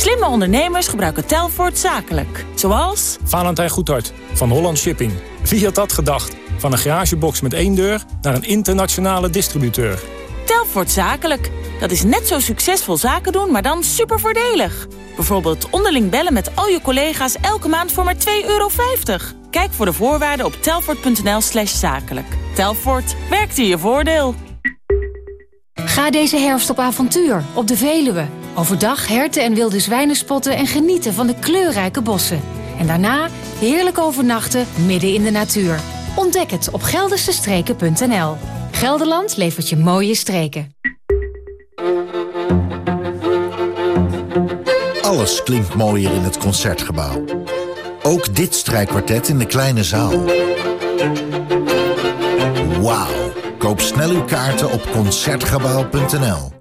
Slimme ondernemers gebruiken Telfort zakelijk. Zoals... Valentijn Goedhart van Holland Shipping. Wie had dat gedacht? Van een garagebox met één deur naar een internationale distributeur. Telfort zakelijk. Dat is net zo succesvol zaken doen, maar dan super voordelig. Bijvoorbeeld onderling bellen met al je collega's elke maand voor maar 2,50 euro. Kijk voor de voorwaarden op telfort.nl slash zakelijk. Telfort, werkt in je voordeel. Ga deze herfst op avontuur op de Veluwe. Overdag herten en wilde zwijnen spotten en genieten van de kleurrijke bossen. En daarna heerlijk overnachten midden in de natuur. Ontdek het op geldersestreken.nl. Gelderland levert je mooie streken. Alles klinkt mooier in het Concertgebouw. Ook dit strijkkwartet in de kleine zaal. Wauw. Koop snel uw kaarten op Concertgebouw.nl.